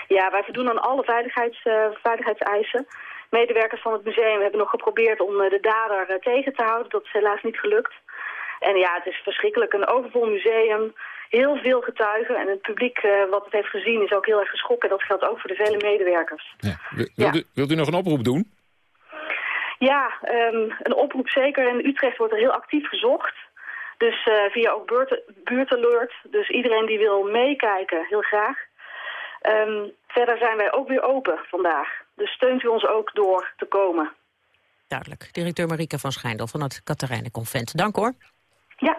Ja, wij voldoen aan alle veiligheids, veiligheidseisen. Medewerkers van het museum hebben nog geprobeerd om de dader tegen te houden. Dat is helaas niet gelukt. En ja, het is verschrikkelijk. Een overvol museum, heel veel getuigen. En het publiek uh, wat het heeft gezien is ook heel erg geschrokken. Dat geldt ook voor de vele medewerkers. Ja. Wilt, ja. u, wilt u nog een oproep doen? Ja, um, een oproep zeker. In Utrecht wordt er heel actief gezocht. Dus uh, via ook buurt, buurtalert. Dus iedereen die wil meekijken, heel graag. Um, verder zijn wij ook weer open vandaag. Dus steunt u ons ook door te komen. Duidelijk. Directeur Marike van Schijndel van het Katerijnenconvent. Dank hoor. Ja.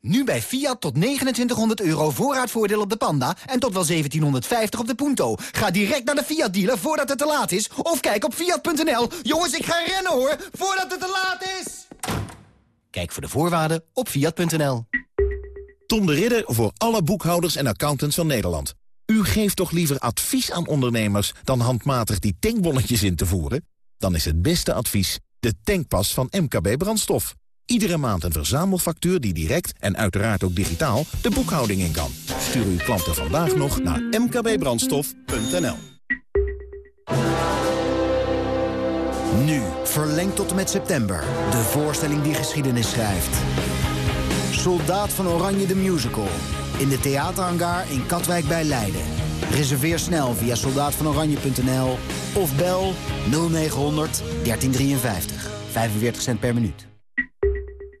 Nu bij Fiat tot 2900 euro voorraadvoordeel op de Panda en tot wel 1750 op de Punto. Ga direct naar de Fiat dealer voordat het te laat is of kijk op fiat.nl. Jongens, ik ga rennen hoor, voordat het te laat is. Kijk voor de voorwaarden op fiat.nl. Tom de Ridder voor alle boekhouders en accountants van Nederland. U geeft toch liever advies aan ondernemers dan handmatig die tankbonnetjes in te voeren? Dan is het beste advies de tankpas van MKB Brandstof. Iedere maand een verzamelfactuur die direct en uiteraard ook digitaal de boekhouding in kan. Stuur uw klanten vandaag nog naar mkbbrandstof.nl. Nu, verlengd tot en met september. De voorstelling die geschiedenis schrijft. Soldaat van Oranje de Musical. In de theaterhangar in Katwijk bij Leiden. Reserveer snel via soldaatvanoranje.nl of bel 0900 1353. 45 cent per minuut.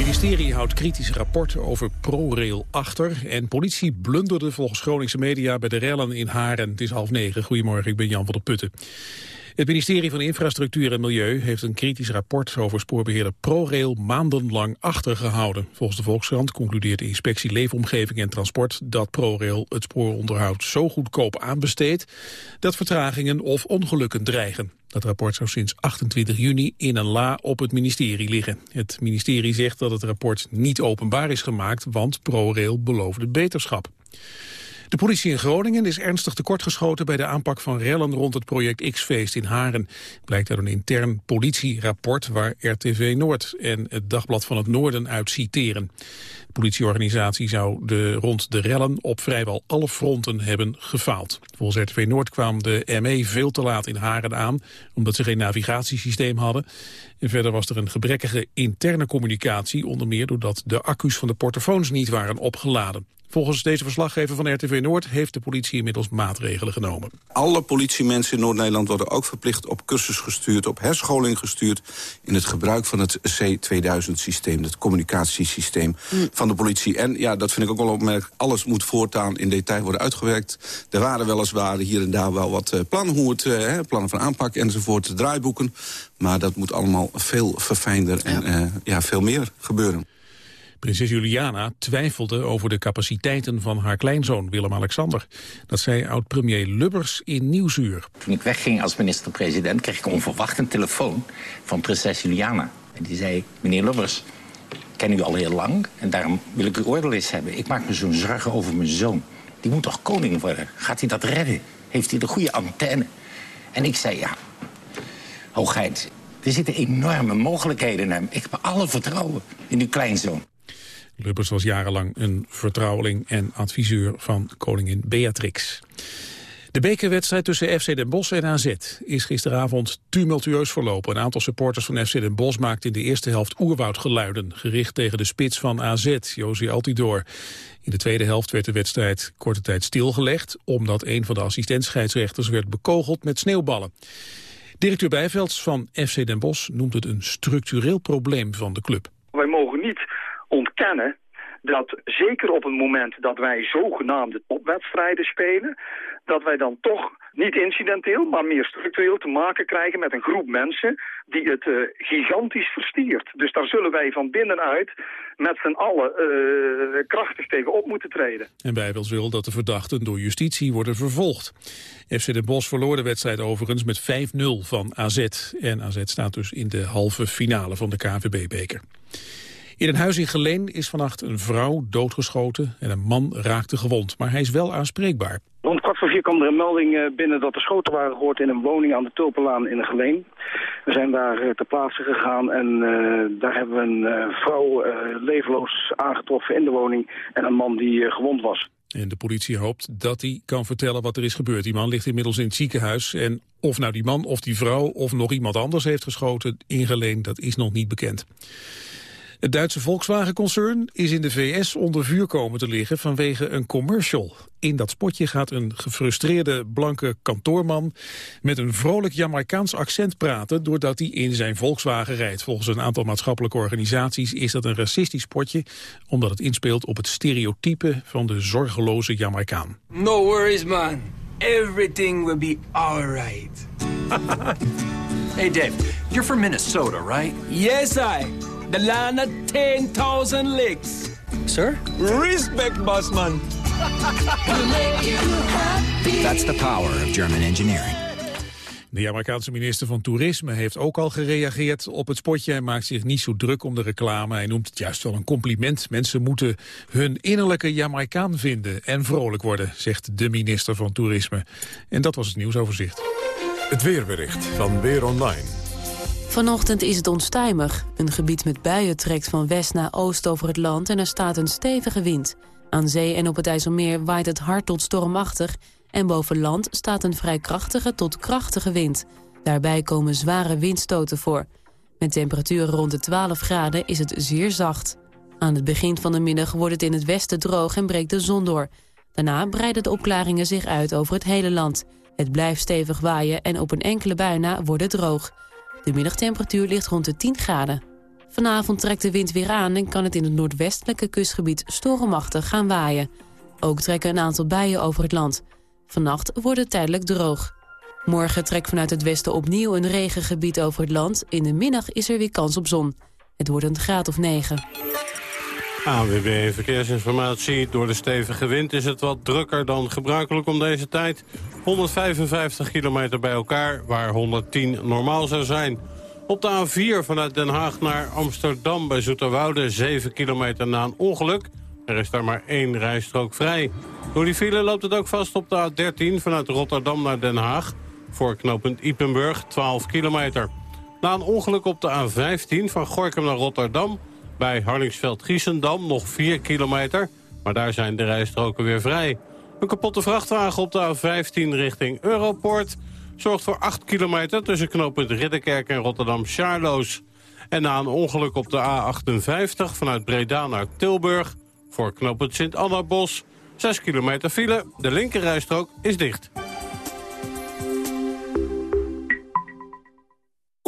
Ministerie houdt kritische rapporten over ProRail achter... en politie blunderde volgens Groningse media bij de rellen in Haren. Het is half negen. Goedemorgen, ik ben Jan van der Putten. Het ministerie van Infrastructuur en Milieu heeft een kritisch rapport over spoorbeheerder ProRail maandenlang achtergehouden. Volgens de Volkskrant concludeert de inspectie Leefomgeving en Transport dat ProRail het spooronderhoud zo goedkoop aanbesteedt dat vertragingen of ongelukken dreigen. Dat rapport zou sinds 28 juni in een la op het ministerie liggen. Het ministerie zegt dat het rapport niet openbaar is gemaakt, want ProRail beloofde beterschap. De politie in Groningen is ernstig tekortgeschoten bij de aanpak van rellen rond het project X-feest in Haren. Blijkt uit een intern politierapport waar RTV Noord en het Dagblad van het Noorden uit citeren. De politieorganisatie zou de, rond de rellen op vrijwel alle fronten hebben gefaald. Volgens RTV Noord kwam de ME veel te laat in Haren aan, omdat ze geen navigatiesysteem hadden. En verder was er een gebrekkige interne communicatie, onder meer doordat de accu's van de portofoons niet waren opgeladen. Volgens deze verslaggever van RTV Noord heeft de politie inmiddels maatregelen genomen. Alle politiemensen in Noord-Nederland worden ook verplicht op cursus gestuurd, op herscholing gestuurd in het gebruik van het C2000-systeem, het communicatiesysteem van de politie. En ja, dat vind ik ook wel opmerkelijk, alles moet voortaan in detail worden uitgewerkt. Er waren weliswaar hier en daar wel wat plannen, hoe het, eh, plannen van aanpak enzovoort, draaiboeken. Maar dat moet allemaal veel verfijnder en ja. ja, veel meer gebeuren. Prinses Juliana twijfelde over de capaciteiten van haar kleinzoon Willem-Alexander. Dat zei oud-premier Lubbers in Nieuwsuur. Toen ik wegging als minister-president kreeg ik onverwacht een telefoon van prinses Juliana. En die zei, meneer Lubbers, ken u al heel lang en daarom wil ik uw oordeel eens hebben. Ik maak me zo'n zorgen over mijn zoon. Die moet toch koning worden? Gaat hij dat redden? Heeft hij de goede antenne? En ik zei, ja, hoogheid, er zitten enorme mogelijkheden in hem. Ik heb alle vertrouwen in uw kleinzoon. Lubbers was jarenlang een vertrouweling en adviseur van koningin Beatrix. De bekerwedstrijd tussen FC Den Bosch en AZ is gisteravond tumultueus verlopen. Een aantal supporters van FC Den Bosch maakten in de eerste helft oerwoudgeluiden... gericht tegen de spits van AZ, Josie Altidor. In de tweede helft werd de wedstrijd korte tijd stilgelegd... omdat een van de assistentscheidsrechters werd bekogeld met sneeuwballen. Directeur Bijvelds van FC Den Bosch noemt het een structureel probleem van de club. Wij mogen niet ontkennen dat zeker op het moment dat wij zogenaamde topwedstrijden spelen... dat wij dan toch niet incidenteel, maar meer structureel te maken krijgen met een groep mensen die het uh, gigantisch verstiert. Dus daar zullen wij van binnenuit met z'n allen uh, krachtig tegen op moeten treden. En Bijbels wil dat de verdachten door justitie worden vervolgd. FC Den Bosch verloor de wedstrijd overigens met 5-0 van AZ. En AZ staat dus in de halve finale van de KVB-beker. In een huis in Geleen is vannacht een vrouw doodgeschoten en een man raakte gewond. Maar hij is wel aanspreekbaar. Rond kwart voor vier kwam er een melding binnen dat er schoten waren gehoord in een woning aan de Tulpenlaan in een Geleen. We zijn daar ter plaatse gegaan en daar hebben we een vrouw levenloos aangetroffen in de woning en een man die gewond was. En de politie hoopt dat hij kan vertellen wat er is gebeurd. Die man ligt inmiddels in het ziekenhuis. En of nou die man of die vrouw of nog iemand anders heeft geschoten ingeleend, dat is nog niet bekend. Het Duitse Volkswagen-concern is in de VS onder vuur komen te liggen vanwege een commercial. In dat spotje gaat een gefrustreerde blanke kantoorman met een vrolijk Jamaicaans accent praten doordat hij in zijn Volkswagen rijdt. Volgens een aantal maatschappelijke organisaties is dat een racistisch spotje omdat het inspeelt op het stereotype van de zorgeloze Jamaicaan. No worries man, everything will be alright. *laughs* hey Dave, you're from Minnesota, right? Yes I. The land of 10,000 licks. Sir? Respect, bossman. That's the power of German engineering. De Amerikaanse minister van Toerisme heeft ook al gereageerd op het spotje. Hij maakt zich niet zo druk om de reclame. Hij noemt het juist wel een compliment. Mensen moeten hun innerlijke Jamaicaan vinden en vrolijk worden, zegt de minister van Toerisme. En dat was het nieuwsoverzicht. Het weerbericht van Weer Online. Vanochtend is het onstuimig. Een gebied met buien trekt van west naar oost over het land... en er staat een stevige wind. Aan zee en op het IJsselmeer waait het hard tot stormachtig... en boven land staat een vrij krachtige tot krachtige wind. Daarbij komen zware windstoten voor. Met temperaturen rond de 12 graden is het zeer zacht. Aan het begin van de middag wordt het in het westen droog en breekt de zon door. Daarna breiden de opklaringen zich uit over het hele land. Het blijft stevig waaien en op een enkele bui na wordt het droog... De middagtemperatuur ligt rond de 10 graden. Vanavond trekt de wind weer aan en kan het in het noordwestelijke kustgebied stormachtig gaan waaien. Ook trekken een aantal bijen over het land. Vannacht wordt het tijdelijk droog. Morgen trekt vanuit het westen opnieuw een regengebied over het land. In de middag is er weer kans op zon. Het wordt een graad of 9. AWB Verkeersinformatie. Door de stevige wind is het wat drukker dan gebruikelijk om deze tijd. 155 kilometer bij elkaar, waar 110 normaal zou zijn. Op de A4 vanuit Den Haag naar Amsterdam bij Zoeterwoude... 7 kilometer na een ongeluk. Er is daar maar één rijstrook vrij. Door die file loopt het ook vast op de A13 vanuit Rotterdam naar Den Haag. Voor knooppunt Ipenburg 12 kilometer. Na een ongeluk op de A15 van Gorkum naar Rotterdam... bij Harningsveld-Giessendam nog 4 kilometer... maar daar zijn de rijstroken weer vrij. Een kapotte vrachtwagen op de A15 richting Europoort... zorgt voor 8 kilometer tussen knooppunt Ridderkerk en Rotterdam-Charloes. En na een ongeluk op de A58 vanuit Breda naar Tilburg... voor knooppunt Sint-Anna-Bos, 6 kilometer file. De linkerrijstrook is dicht.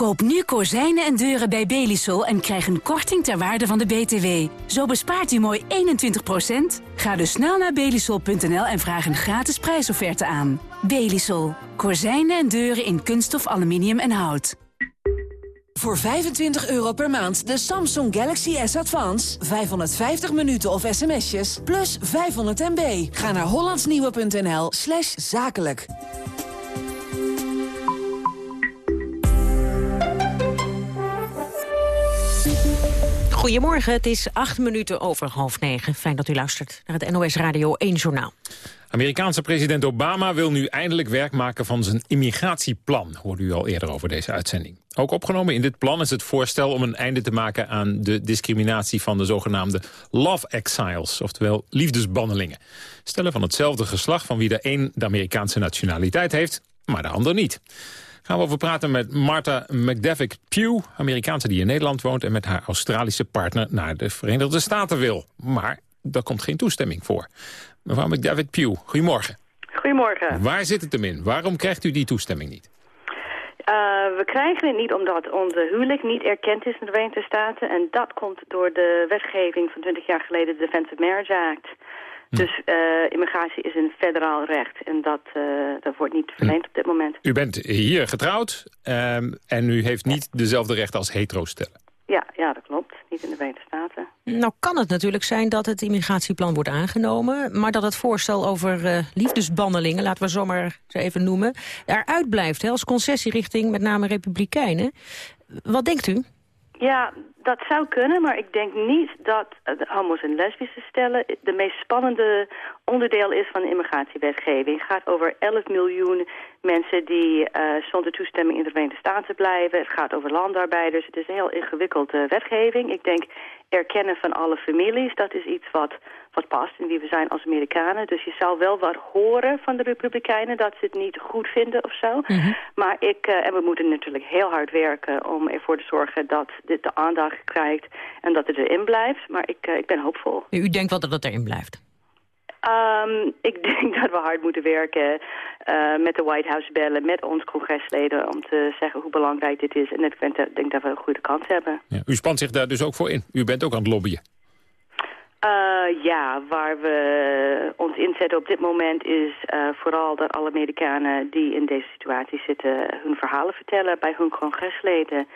Koop nu kozijnen en deuren bij Belisol en krijg een korting ter waarde van de BTW. Zo bespaart u mooi 21%. Ga dus snel naar belisol.nl en vraag een gratis prijsofferte aan. Belisol. Kozijnen en deuren in kunststof, aluminium en hout. Voor 25 euro per maand de Samsung Galaxy S Advance. 550 minuten of sms'jes, plus 500 MB. Ga naar hollandsnieuwe.nl zakelijk. Goedemorgen, het is acht minuten over half negen. Fijn dat u luistert naar het NOS Radio 1 Journaal. Amerikaanse president Obama wil nu eindelijk werk maken van zijn immigratieplan. Hoorde u al eerder over deze uitzending. Ook opgenomen in dit plan is het voorstel om een einde te maken aan de discriminatie van de zogenaamde love exiles, oftewel liefdesbannelingen. Stellen van hetzelfde geslacht van wie de een de Amerikaanse nationaliteit heeft, maar de ander niet gaan we over praten met Martha McDevick Pugh, Amerikaanse die in Nederland woont... en met haar Australische partner naar de Verenigde Staten wil. Maar daar komt geen toestemming voor. Mevrouw McDevick Pugh, goedemorgen. Goedemorgen. Waar zit het hem in? Waarom krijgt u die toestemming niet? Uh, we krijgen het niet omdat onze huwelijk niet erkend is in de Verenigde Staten. En dat komt door de wetgeving van 20 jaar geleden, de Defense of Marriage Act. Hm. Dus uh, immigratie is een federaal recht en dat, uh, dat wordt niet verleend op dit moment. U bent hier getrouwd um, en u heeft niet dezelfde rechten als hetero stellen. Ja, ja, dat klopt. Niet in de Verenigde Staten. Nou kan het natuurlijk zijn dat het immigratieplan wordt aangenomen... maar dat het voorstel over uh, liefdesbandelingen, laten we zomaar zo even noemen... eruit blijft hè, als concessie richting met name republikeinen. Wat denkt u? Ja, dat zou kunnen, maar ik denk niet dat de homo's en lesbische stellen... de meest spannende onderdeel is van de immigratiewetgeving. Het gaat over 11 miljoen mensen die uh, zonder toestemming in de Verenigde Staten blijven. Het gaat over landarbeiders. Het is een heel ingewikkelde wetgeving. Ik denk erkennen van alle families, dat is iets wat, wat past in wie we zijn als Amerikanen. Dus je zou wel wat horen van de Republikeinen dat ze het niet goed vinden of zo. Mhm. Maar ik, uh, en we moeten natuurlijk heel hard werken om ervoor te zorgen dat dit de aandacht krijgt en dat het erin blijft. Maar ik, uh, ik ben hoopvol. U denkt wel dat het erin blijft? Um, *laughs* ik denk dat we hard moeten werken uh, met de White House bellen, met ons congresleden... om te zeggen hoe belangrijk dit is. En ik denk, denk dat we een goede kans hebben. Ja, u spant zich daar dus ook voor in. U bent ook aan het lobbyen. Uh, ja, waar we ons inzetten op dit moment is uh, vooral dat alle Amerikanen die in deze situatie zitten hun verhalen vertellen bij hun congresleden.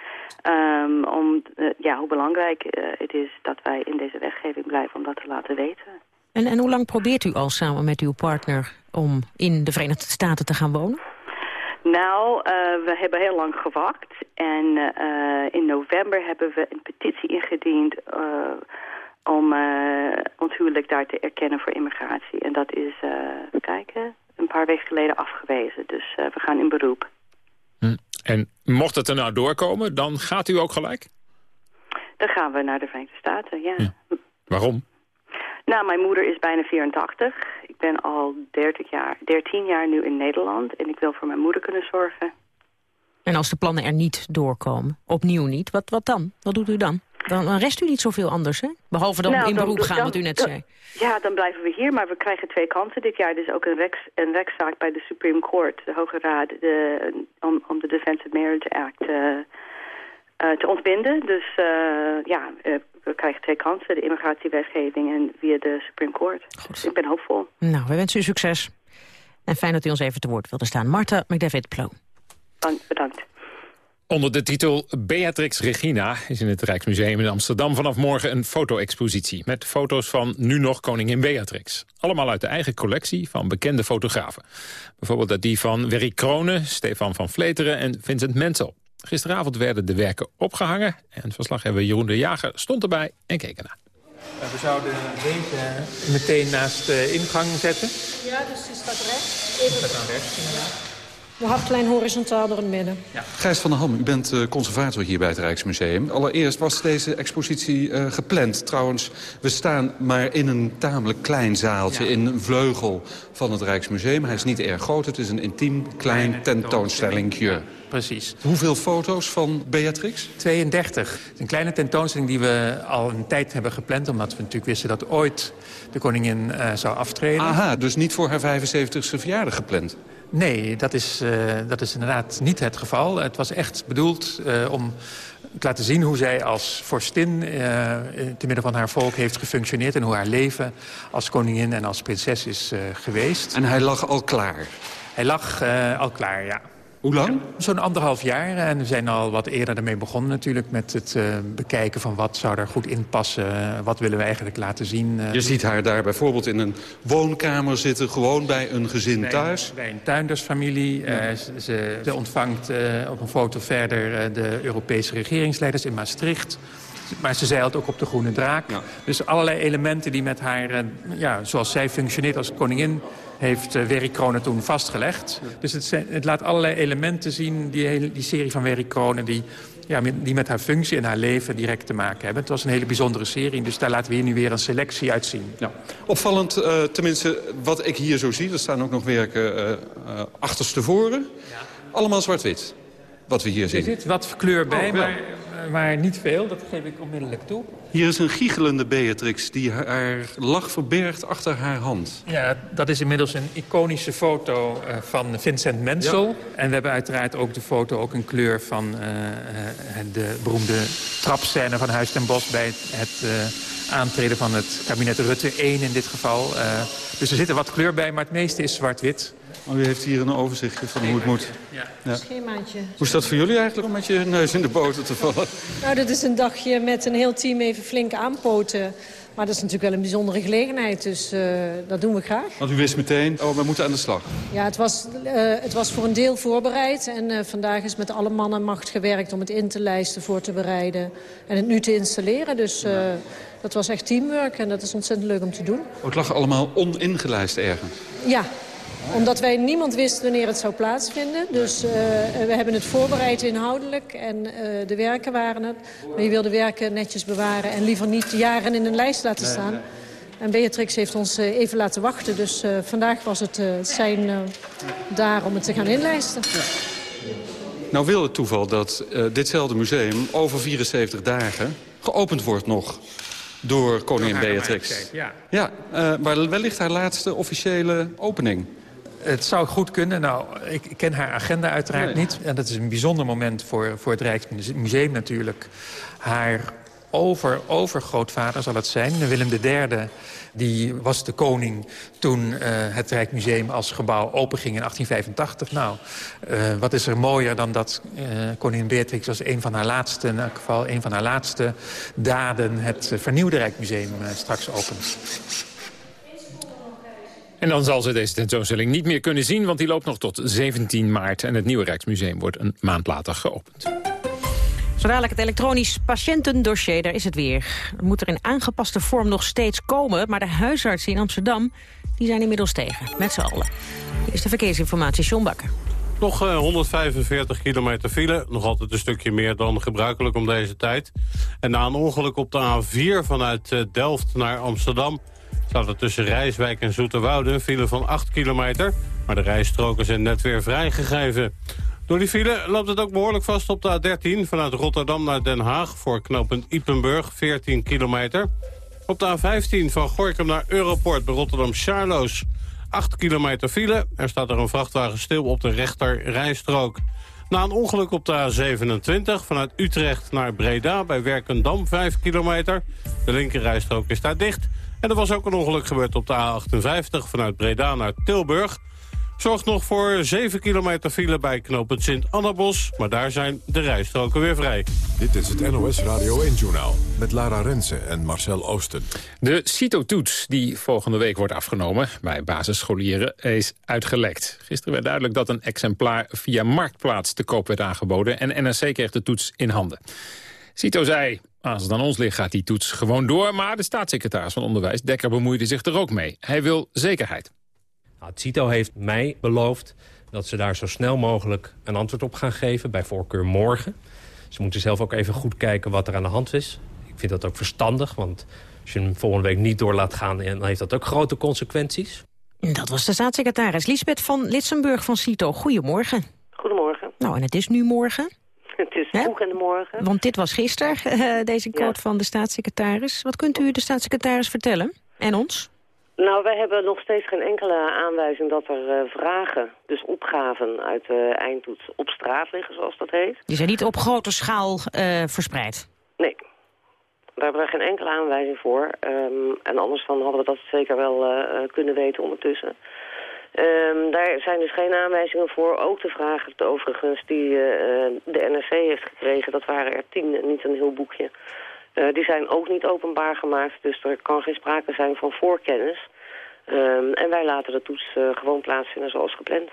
Um, om uh, ja, hoe belangrijk het is dat wij in deze wetgeving blijven om dat te laten weten. En, en hoe lang probeert u al samen met uw partner om in de Verenigde Staten te gaan wonen? Nou, uh, we hebben heel lang gewacht. En uh, in november hebben we een petitie ingediend... Uh, om ons huwelijk daar te erkennen voor immigratie. En dat is, even kijken, een paar weken geleden afgewezen. Dus we gaan in beroep. Hm. En mocht het er nou doorkomen, dan gaat u ook gelijk? Dan gaan we naar de Verenigde Staten, ja. Hm. Waarom? Nou, mijn moeder is bijna 84. Ik ben al 30 jaar, 13 jaar nu in Nederland en ik wil voor mijn moeder kunnen zorgen. En als de plannen er niet doorkomen, opnieuw niet, wat, wat dan? Wat doet u dan? Dan, dan rest u niet zoveel anders, hè? Behalve dan nou, in beroep dan, gaan, dan, wat u net zei. Ja, dan blijven we hier, maar we krijgen twee kansen dit jaar. Dus ook een, rechts, een rechtszaak bij de Supreme Court, de Hoge Raad, de, om, om de Defense of Marriage Act uh, uh, te ontbinden. Dus uh, ja, we krijgen twee kansen, de immigratiewetgeving en via de Supreme Court. Dus ik ben hoopvol. Nou, we wensen u succes. En fijn dat u ons even te woord wilde staan. Marta McDavid Plo. Bedankt. Onder de titel Beatrix Regina is in het Rijksmuseum in Amsterdam vanaf morgen een foto-expositie met foto's van nu nog koningin Beatrix. Allemaal uit de eigen collectie van bekende fotografen. Bijvoorbeeld die van Werry Kronen, Stefan van Vleteren en Vincent Menzel. Gisteravond werden de werken opgehangen en verslaggever Jeroen de Jager stond erbij en keek ernaar. We zouden deze meteen naast de ingang zetten. Ja, dus die staat rechts. Even staat aan rechts inderdaad. De hachtlijn horizontaal door het midden. Ja. Gijs van der Ham, u bent uh, conservator hier bij het Rijksmuseum. Allereerst was deze expositie uh, gepland. Trouwens, we staan maar in een tamelijk klein zaaltje... Ja. in een vleugel van het Rijksmuseum. Hij is niet erg groot, het is een intiem klein tentoonstellingje. Precies. Hoeveel foto's van Beatrix? 32. Het is een kleine tentoonstelling die we al een tijd hebben gepland... omdat we natuurlijk wisten dat ooit de koningin uh, zou aftreden. Aha, dus niet voor haar 75ste verjaardag gepland? Nee, dat is, uh, dat is inderdaad niet het geval. Het was echt bedoeld uh, om te laten zien hoe zij als vorstin... Uh, te midden van haar volk heeft gefunctioneerd... en hoe haar leven als koningin en als prinses is geweest. En hij lag al klaar? Hij lag al klaar, ja. Hoe lang? Zo'n anderhalf jaar. En we zijn al wat eerder ermee begonnen natuurlijk... met het uh, bekijken van wat zou er goed in passen. Wat willen we eigenlijk laten zien. Je ziet haar daar bijvoorbeeld in een woonkamer zitten... gewoon bij een gezin bij, thuis. Bij een tuindersfamilie. Ja. Uh, ze, ze, ontvangt uh, op een foto verder de Europese regeringsleiders in Maastricht... Maar ze zeilt ook op de Groene Draak. Ja. Dus allerlei elementen die met haar, ja, zoals zij functioneert als koningin heeft uh, Werry Kronen toen vastgelegd. Dus het, zijn, het, laat allerlei elementen zien, die, hele, die serie van Werry Kronen... Die, ja, die met haar functie en haar leven direct te maken hebben. Het was een hele bijzondere serie, dus daar laten we hier nu weer een selectie uitzien. Ja. Opvallend, uh, tenminste wat ik hier zo zie... er staan ook nog werken uh, uh, achterstevoren. Ja. Allemaal zwart-wit, wat we hier zien. Er zit wat kleur bij, oh, maar, maar niet veel. Dat geef ik onmiddellijk toe. Hier is een giechelende Beatrix die haar lach verbergt achter haar hand. Ja, dat is inmiddels een iconische foto uh, van Vincent Mensel. Ja. En we hebben uiteraard ook de foto, ook een kleur van uh, de beroemde trapscène van Huis ten Bosch... bij het uh, aantreden van het kabinet Rutte 1 in dit geval. dus er zit er wat kleur bij, maar het meeste is zwart-wit. Oh, u heeft hier een overzichtje van hoe het moet. Ja. Schemaatje. Hoe is dat voor jullie eigenlijk om met je neus in de boter te vallen? Nou, dat is een dagje met een heel team even flink aanpoten. Maar dat is natuurlijk wel een bijzondere gelegenheid, dus uh, dat doen we graag. Want u wist meteen, oh, we moeten aan de slag. Ja, het was, uh, het was voor een deel voorbereid. En uh, vandaag is met alle mannen macht gewerkt om het in te lijsten, voor te bereiden. En het nu te installeren, dus dat was echt teamwork. En dat is ontzettend leuk om te doen. Oh, het lag allemaal oningelijst ergens? Ja, omdat wij niemand wist wanneer het zou plaatsvinden. Dus uh, we hebben het voorbereid inhoudelijk en uh, de werken waren het. Maar je wil de werken netjes bewaren en liever niet jaren in een lijst laten staan. En Beatrix heeft ons uh, even laten wachten. Dus vandaag was het zijn daar om het te gaan inlijsten. Nou wil het toeval dat ditzelfde museum over 74 dagen geopend wordt nog door koningin Beatrix. Ja, ja maar wellicht haar laatste officiële opening. Het zou goed kunnen. Nou, ik, ken haar agenda uiteraard nee. niet. En dat is een bijzonder moment voor, voor het Rijksmuseum natuurlijk. Haar over, overgrootvader zal het zijn, Willem III... die was de koning toen uh, het Rijksmuseum als gebouw openging in 1885. Nou, uh, wat is er mooier dan dat uh, koningin Beatrix als een van haar laatste... in elk geval een van haar laatste daden het vernieuwde Rijksmuseum straks opent. En dan zal ze deze tentoonstelling niet meer kunnen zien... want die loopt nog tot 17 maart. En het Nieuwe Rijksmuseum wordt een maand later geopend. Zo dadelijk het elektronisch patiëntendossier, daar is het weer. Het moet er in aangepaste vorm nog steeds komen... maar de huisartsen in Amsterdam die zijn inmiddels tegen, met z'n allen. Hier is de verkeersinformatie, John Bakker. Nog 145 kilometer file. Nog altijd een stukje meer dan gebruikelijk om deze tijd. En na een ongeluk op de A4 vanuit Delft naar Amsterdam staat tussen Rijswijk en Zoeterwoude een file van 8 kilometer. Maar de rijstroken zijn net weer vrijgegeven. Door die file loopt het ook behoorlijk vast op de A13... vanuit Rotterdam naar Den Haag voor knooppunt Ipenburg, 14 kilometer. Op de A15 van Gorkum naar Europort bij Rotterdam-Charloes... 8 kilometer file. Er staat er een vrachtwagen stil op de rechter rijstrook. Na een ongeluk op de A27 vanuit Utrecht naar Breda bij Werkendam 5 kilometer. De linkerrijstrook is daar dicht... En er was ook een ongeluk gebeurd op de A58 vanuit Breda naar Tilburg. Zorgt nog voor 7 kilometer file bij knooppunt Sint-Annabos. Maar daar zijn de rijstroken weer vrij. Dit is het NOS Radio 1-journaal met Lara Rensen en Marcel Oosten. De CITO-toets die volgende week wordt afgenomen bij basisscholieren is uitgelekt. Gisteren werd duidelijk dat een exemplaar via Marktplaats te koop werd aangeboden... en NRC kreeg de toets in handen. CITO zei, als het aan ons ligt gaat die toets gewoon door... maar de staatssecretaris van Onderwijs, Dekker, bemoeide zich er ook mee. Hij wil zekerheid. Nou, het CITO heeft mij beloofd dat ze daar zo snel mogelijk een antwoord op gaan geven. Bij voorkeur morgen. Ze moeten zelf ook even goed kijken wat er aan de hand is. Ik vind dat ook verstandig, want als je hem volgende week niet door laat gaan... dan heeft dat ook grote consequenties. Dat was de staatssecretaris Lisbeth van Litsenburg van CITO. Goedemorgen. Goedemorgen. Nou, en het is nu morgen. *laughs* Het is vroeg in de morgen. Want dit was gisteren, uh, *laughs* deze quote van de staatssecretaris. Wat kunt u de staatssecretaris vertellen? En ons? Nou, wij hebben nog steeds geen enkele aanwijzing dat er uh, vragen, dus opgaven uit de uh, eindtoets op straat liggen, zoals dat heet. Die zijn niet op grote schaal uh, verspreid? Nee. Daar hebben we geen enkele aanwijzing voor. Um, en anders dan hadden we dat zeker wel kunnen weten ondertussen. Um, daar zijn dus geen aanwijzingen voor. Ook de vragen overigens die uh, de NRC heeft gekregen, dat waren er tien, niet een heel boekje. Uh, die zijn ook niet openbaar gemaakt, dus er kan geen sprake zijn van voorkennis. Um, en wij laten de toets uh, gewoon plaatsvinden zoals gepland.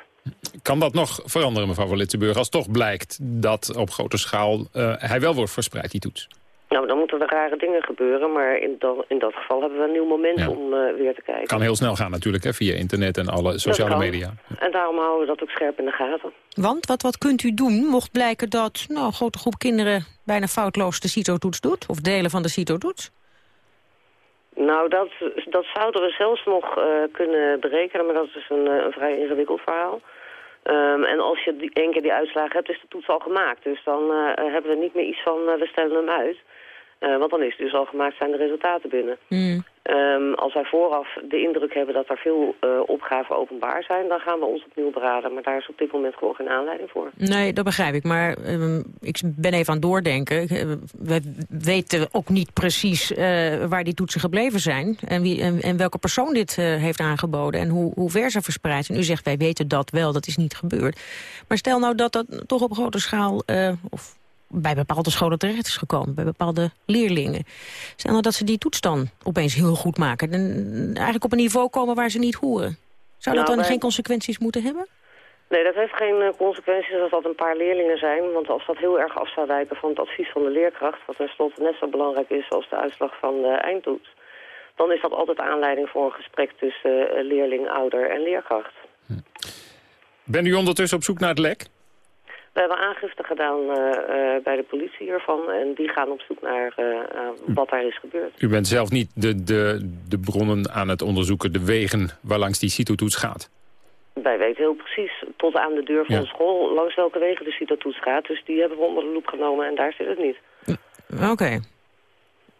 Kan dat nog veranderen, mevrouw van Littenburg, als toch blijkt dat op grote schaal hij wel wordt verspreid, die toets? Nou, dan moeten er rare dingen gebeuren. Maar in dat, in dat geval hebben we een nieuw moment ja. om uh, weer te kijken. Kan heel snel gaan natuurlijk, hè, via internet en alle sociale media. En daarom houden we dat ook scherp in de gaten. Want wat, wat kunt u doen, mocht blijken dat nou, een grote groep kinderen... bijna foutloos de CITO-toets doet? Of delen van de CITO-toets? Nou, dat, dat zouden we zelfs nog uh, kunnen berekenen. Maar dat is een, een vrij ingewikkeld verhaal. Um, en als je die, één keer die uitslagen hebt, is de toets al gemaakt. Dus dan uh, hebben we niet meer iets van, uh, we stellen hem uit. Uh, want dan is het dus al gemaakt, zijn de resultaten binnen. Mm. Ehm, als wij vooraf de indruk hebben dat er veel uh, opgaven openbaar zijn... dan gaan we ons opnieuw beraden. Maar daar is op dit moment gewoon geen aanleiding voor. Nee, dat begrijp ik. Maar uh, ik ben even aan het doordenken. We weten ook niet precies uh, waar die toetsen gebleven zijn... en, wie, en, en welke persoon dit heeft aangeboden en hoe, hoe ver ze verspreid zijn. U zegt, wij weten dat wel, dat is niet gebeurd. Maar stel nou dat dat toch op grote schaal... of bij bepaalde scholen terecht is gekomen, bij bepaalde leerlingen. Stel nou dat ze die toets dan opeens heel goed maken... en eigenlijk op een niveau komen waar ze niet horen. Zou dat nou, dan geen consequenties moeten hebben? Nee, dat heeft geen uh, consequenties als dat een paar leerlingen zijn. Want als dat heel erg af zou wijken van het advies van de leerkracht... wat tenslotte net zo belangrijk is als de uitslag van de eindtoets... dan is dat altijd aanleiding voor een gesprek tussen uh, leerling, ouder en leerkracht. Hm. Ben u ondertussen op zoek naar het lek? We hebben aangifte gedaan uh, uh, bij de politie hiervan. En die gaan op zoek naar uh, wat daar is gebeurd. U bent zelf niet de, de, de bronnen aan het onderzoeken, de wegen waarlangs die CITO-toets gaat? Wij weten heel precies, tot aan de deur van de school, langs welke wegen de CITO-toets gaat. Dus die hebben we onder de loep genomen en daar zit het niet. Oké.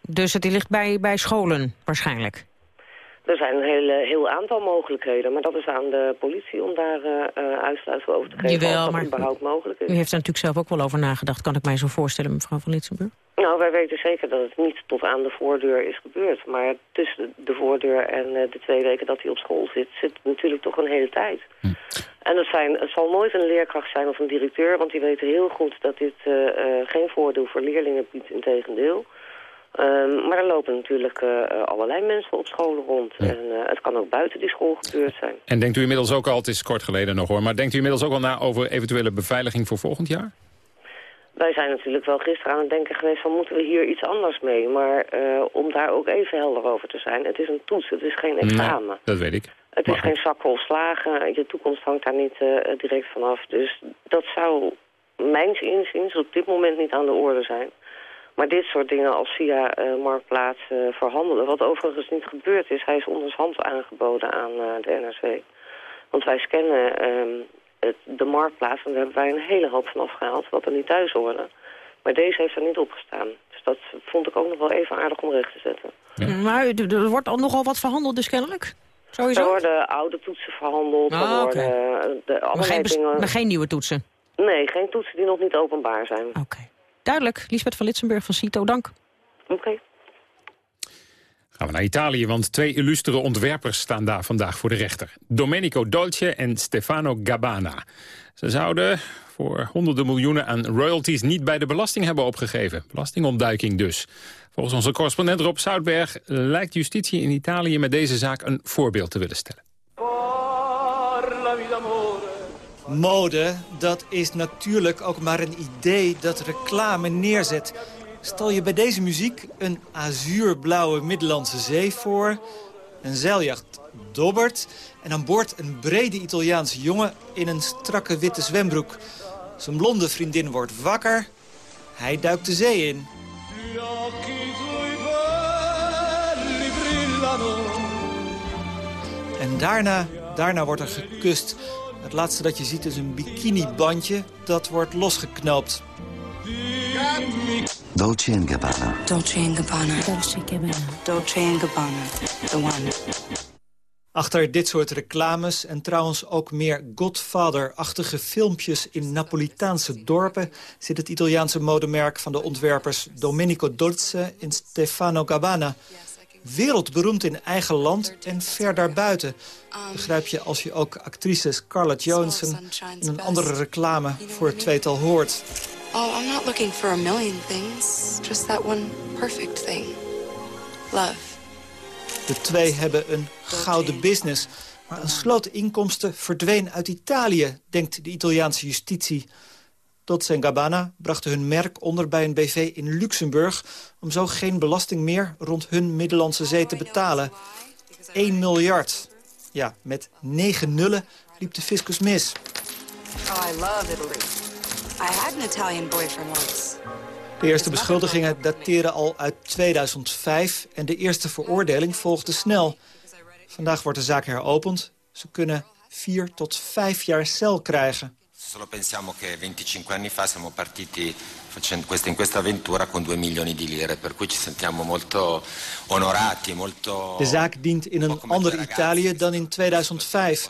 Dus het ligt bij, bij scholen waarschijnlijk? Er zijn een heel, heel aantal mogelijkheden, maar dat is aan de politie om daar uh, uitsluitsel over te geven Jawel, dat überhaupt mogelijk is. U heeft er natuurlijk zelf ook wel over nagedacht, kan ik mij zo voorstellen, mevrouw van Litsenburg? Nou, wij weten zeker dat het niet tot aan de voordeur is gebeurd. Maar tussen de voordeur en uh, de twee weken dat hij op school zit, zit natuurlijk toch een hele tijd. Hm. En het, zijn, het zal nooit een leerkracht zijn of een directeur, want die weten heel goed dat dit uh, geen voordeel voor leerlingen biedt, in tegendeel. Um, maar er lopen natuurlijk uh, allerlei mensen op scholen rond. En uh, het kan ook buiten die school gebeurd zijn. En denkt u inmiddels ook al, het is kort geleden nog hoor... maar denkt u inmiddels ook al na over eventuele beveiliging voor volgend jaar? Wij zijn natuurlijk wel gisteren aan het denken geweest van moeten we hier iets anders mee. Maar uh, om daar ook even helder over te zijn, het is een toets, het is geen examen. Dat weet ik. Het is geen zak vol slagen, je toekomst hangt daar niet direct vanaf. Dus dat zou mijns inziens op dit moment niet aan de orde zijn. Maar dit soort dingen als via uh, Marktplaats uh, verhandelen... wat overigens niet gebeurd is, hij is onderhands aangeboden aan uh, de NRC. Want wij scannen ehm, het, de Marktplaats en daar hebben wij een hele hoop van afgehaald... wat er niet thuis hoorde. Maar deze heeft er niet op gestaan. Dus dat vond ik ook nog wel even aardig om recht te zetten. Ja. Maar er wordt al nogal wat verhandeld dus kennelijk? Sowieso? Er worden oude toetsen verhandeld. Ah, er worden de, maar, geen dingen... maar geen nieuwe toetsen? Nee, geen toetsen die nog niet openbaar zijn. Oké. Duidelijk. Lisbeth van Litsenburg van CITO, dank. Oké. Gaan we naar Italië, want twee illustere ontwerpers staan daar vandaag voor de rechter. Domenico Dolce en Stefano Gabbana. Ze zouden voor honderden miljoenen aan royalties niet bij de belasting hebben opgegeven. Belastingontduiking dus. Volgens onze correspondent Rob Zoutberg lijkt justitie in Italië met deze zaak een voorbeeld te willen stellen. Mode, dat is natuurlijk ook maar een idee dat reclame neerzet. Stel je bij deze muziek een azuurblauwe Middellandse Zee voor... een zeiljacht dobbert en aan boord een brede Italiaanse jongen... in een strakke witte zwembroek. Zijn blonde vriendin wordt wakker, hij duikt de zee in. En daarna, daarna wordt er gekust het laatste dat je ziet is een bikinibandje dat wordt losgeknoopt. Dolce Gabbana. Dolce Gabbana. Dolce Gabbana. Dolce Gabbana. The one. Achter dit soort reclames en trouwens ook meer Godfather-achtige filmpjes in Napolitaanse dorpen... zit het Italiaanse modemerk van de ontwerpers Domenico Dolce en Stefano Gabbana wereldberoemd in eigen land en ver daarbuiten. Begrijp je als je ook actrice Scarlett Johansson in een andere reclame voor het tweetal hoort. Oh, I'm not looking for a million things. Just that one perfect thing. Love. De twee hebben een gouden business. Maar een sloot inkomsten verdween uit Italië, denkt de Italiaanse justitie. Dolce Gabbana brachten hun merk onder bij een BV in Luxemburg... om zo geen belasting meer rond hun Middellandse Zee te betalen. 1 miljard. Ja, met negen nullen liep de fiscus mis. Oh, I love Italy. I had an Italian boyfriend once. De eerste beschuldigingen dateren al uit 2005 en de eerste veroordeling volgde snel. Vandaag wordt de zaak heropend. Ze kunnen vier tot vijf jaar cel krijgen. Solo pensiamo che 25 anni fa siamo partiti facendo questa, in questa avventura con 2 milioni di lire, per cui ci sentiamo molto onorati, molto... De zaak dient in een ander Italië dan in 2005.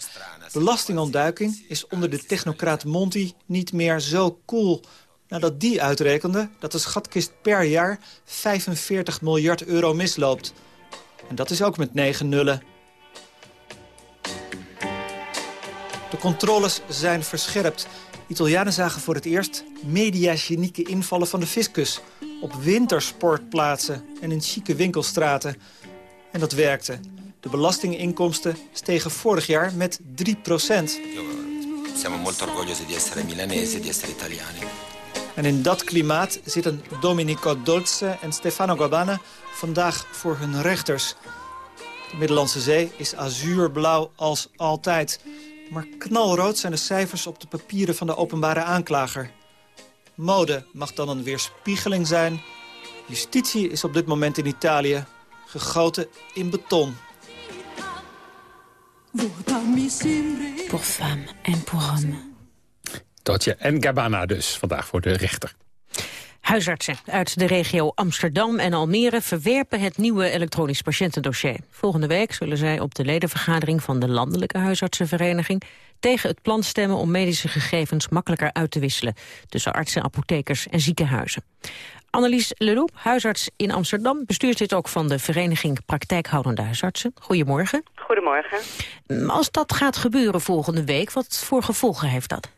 Belastingontduiking is onder de technocraat Monti niet meer zo cool. Nadat die uitrekende dat de schatkist per jaar 45 miljard euro misloopt. En dat is ook met negen nullen. De controles zijn verscherpt. Italianen zagen voor het eerst mediagenieke invallen van de fiscus. Op wintersportplaatsen en in chique winkelstraten. En dat werkte. De belastinginkomsten stegen vorig jaar met 3 procent. Siamo molto orgogliosi di essere milanesi di essere italiani. En in dat klimaat zitten Domenico Dolce en Stefano Gabbana vandaag voor hun rechters. De Middellandse Zee is azuurblauw als altijd. Maar knalrood zijn de cijfers op de papieren van de openbare aanklager. Mode mag dan een weerspiegeling zijn. Justitie is op dit moment in Italië gegoten in beton. Pour femme en pour homme. Dolce en Gabbana dus, vandaag voor de rechter. Huisartsen uit de regio Amsterdam en Almere verwerpen het nieuwe elektronisch patiëntendossier. Volgende week zullen zij op de ledenvergadering van de Landelijke Huisartsenvereniging tegen het plan stemmen om medische gegevens makkelijker uit te wisselen tussen artsen, apothekers en ziekenhuizen. Annelies Leroep, huisarts in Amsterdam, bestuurslid ook van de vereniging Praktijkhoudende Huisartsen. Goedemorgen. Goedemorgen. Als dat gaat gebeuren volgende week, wat voor gevolgen heeft dat?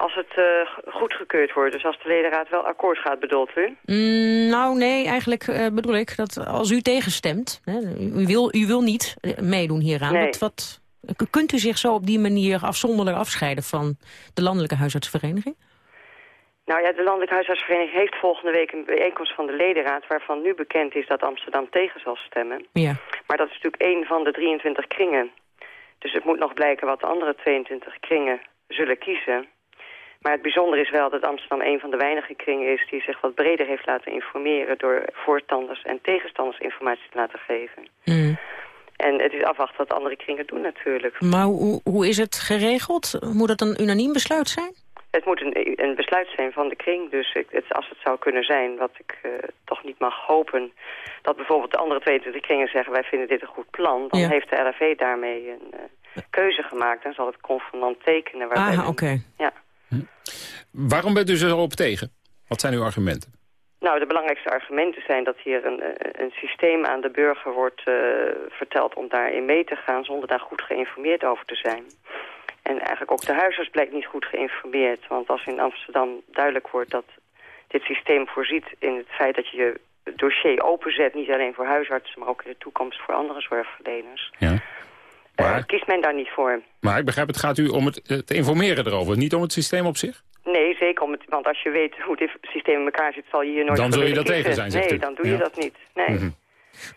Als het uh, goedgekeurd wordt, dus als de ledenraad wel akkoord gaat, bedoelt u? Mm, nou, nee, eigenlijk uh, bedoel ik dat als u tegenstemt... Hè, u, wil, u wil niet eh, meedoen hieraan. Nee. Wat, wat, kunt u zich zo op die manier afzonderlijk afscheiden... van de Landelijke Huisartsvereniging? Nou ja, de Landelijke Huisartsvereniging heeft volgende week een bijeenkomst van de ledenraad... waarvan nu bekend is dat Amsterdam tegen zal stemmen. Ja. Maar dat is natuurlijk één van de 23 kringen. Dus het moet nog blijken wat de andere 22 kringen zullen kiezen... Maar het bijzondere is wel dat Amsterdam een van de weinige kringen is... die zich wat breder heeft laten informeren... door voorstanders en tegenstanders informatie te laten geven. Mm. En het is afwachten wat andere kringen doen natuurlijk. Maar hoe, hoe is het geregeld? Moet het een unaniem besluit zijn? Het moet een, een besluit zijn van de kring. Dus ik, het, als het zou kunnen zijn, wat ik uh, toch niet mag hopen... dat bijvoorbeeld de andere 22 kringen zeggen... wij vinden dit een goed plan... dan Ja. heeft de RAV daarmee een uh, keuze gemaakt... en zal het convenant tekenen. waarbij Ah, oké. Ja. Waarom bent u er op tegen? Wat zijn uw argumenten? Nou, de belangrijkste argumenten zijn dat hier een, eh, een systeem aan de burger wordt uh, verteld om daarin mee te gaan zonder daar goed geïnformeerd over te zijn. En eigenlijk ook de huisarts blijkt niet goed geïnformeerd. Want als in Amsterdam duidelijk wordt dat dit systeem voorziet in het feit dat je je dossier openzet, niet alleen voor huisartsen, maar ook in de toekomst voor andere zorgverleners. Ja. Uh, kiest men daar niet voor? Maar ik begrijp, het gaat u om het eh, te informeren erover, niet om het systeem op zich? Nee, zeker. Om het, want als je weet hoe dit systeem in elkaar zit, zal je hier nooit Dan zul je dat tegen zijn, zegt Nee, u. dan doe Ja. je dat niet. Nee. Mhm.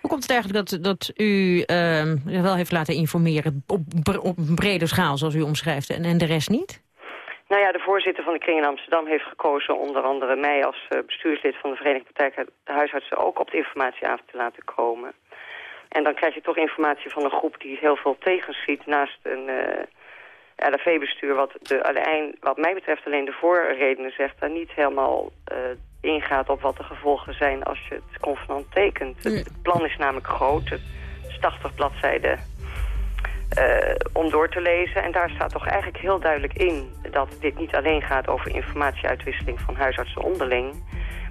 Hoe komt het eigenlijk dat, dat u ehm, zich wel heeft laten informeren op, op een brede schaal, zoals u omschrijft, en, en de rest niet? Nou ja, de voorzitter van de Kring in Amsterdam heeft gekozen onder andere mij als eh, bestuurslid van de Verenigde Partij de Huisartsen ook op de informatieavond te laten komen. En dan krijg je toch informatie van een groep die heel veel tegenschiet naast een eh LFV-bestuur wat, de, alleen, wat mij betreft alleen de voorredenen zegt, daar niet helemaal eh, ingaat op wat de gevolgen zijn als je het convenant tekent. Het, het plan is namelijk groot, het is 80 bladzijden eh, om door te lezen. En daar staat toch eigenlijk heel duidelijk in dat dit niet alleen gaat over informatieuitwisseling van huisartsen onderling.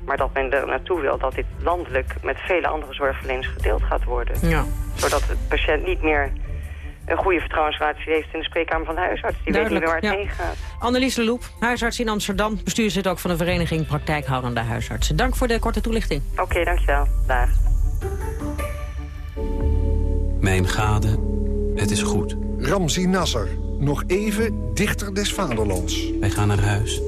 Maar dat men er naartoe wil dat dit landelijk met vele andere zorgverleners gedeeld gaat worden. Ja. Zodat de patiënt niet meer een goede vertrouwensrelatie heeft in de spreekkamer van de huisarts. Die weet niet meer waar het ja. heen gaat. Annelies de Loep, huisarts in Amsterdam, bestuurslid ook van de vereniging Praktijkhoudende Huisartsen. Dank voor de korte toelichting. Oké, dankjewel. Dag. Mijn gade, het is goed. Ramzi Nasser, nog even dichter des vaderlands. Wij gaan naar huis,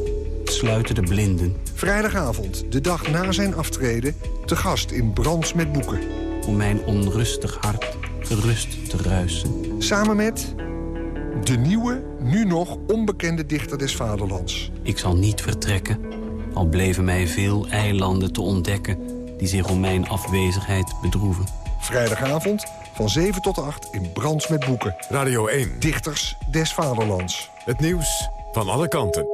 sluiten de blinden. Vrijdagavond, de dag na zijn aftreden, te gast in Brands met Boeken. Om mijn onrustig hart gerust te ruisen. Samen met de nieuwe, nu nog onbekende dichter des vaderlands. Ik zal niet vertrekken, al bleven mij veel eilanden te ontdekken... die zich om mijn afwezigheid bedroeven. Vrijdagavond van 7 tot 8 in Brands met Boeken. Radio 1. Dichters des vaderlands. Het nieuws van alle kanten.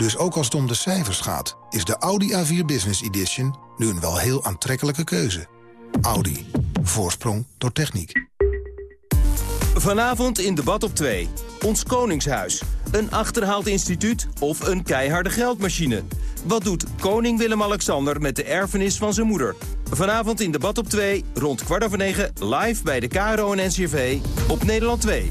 Dus ook als het om de cijfers gaat, is de Audi A4 Business Edition nu een wel heel aantrekkelijke keuze. Audi. Voorsprong door techniek. Vanavond in debat op 2. Ons Koningshuis. Een achterhaald instituut of een keiharde geldmachine? Wat doet koning Willem-Alexander met de erfenis van zijn moeder? Vanavond in debat op 2, rond kwart over 9, live bij de KRO en NCRV op Nederland 2.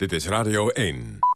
Dit is Radio 1.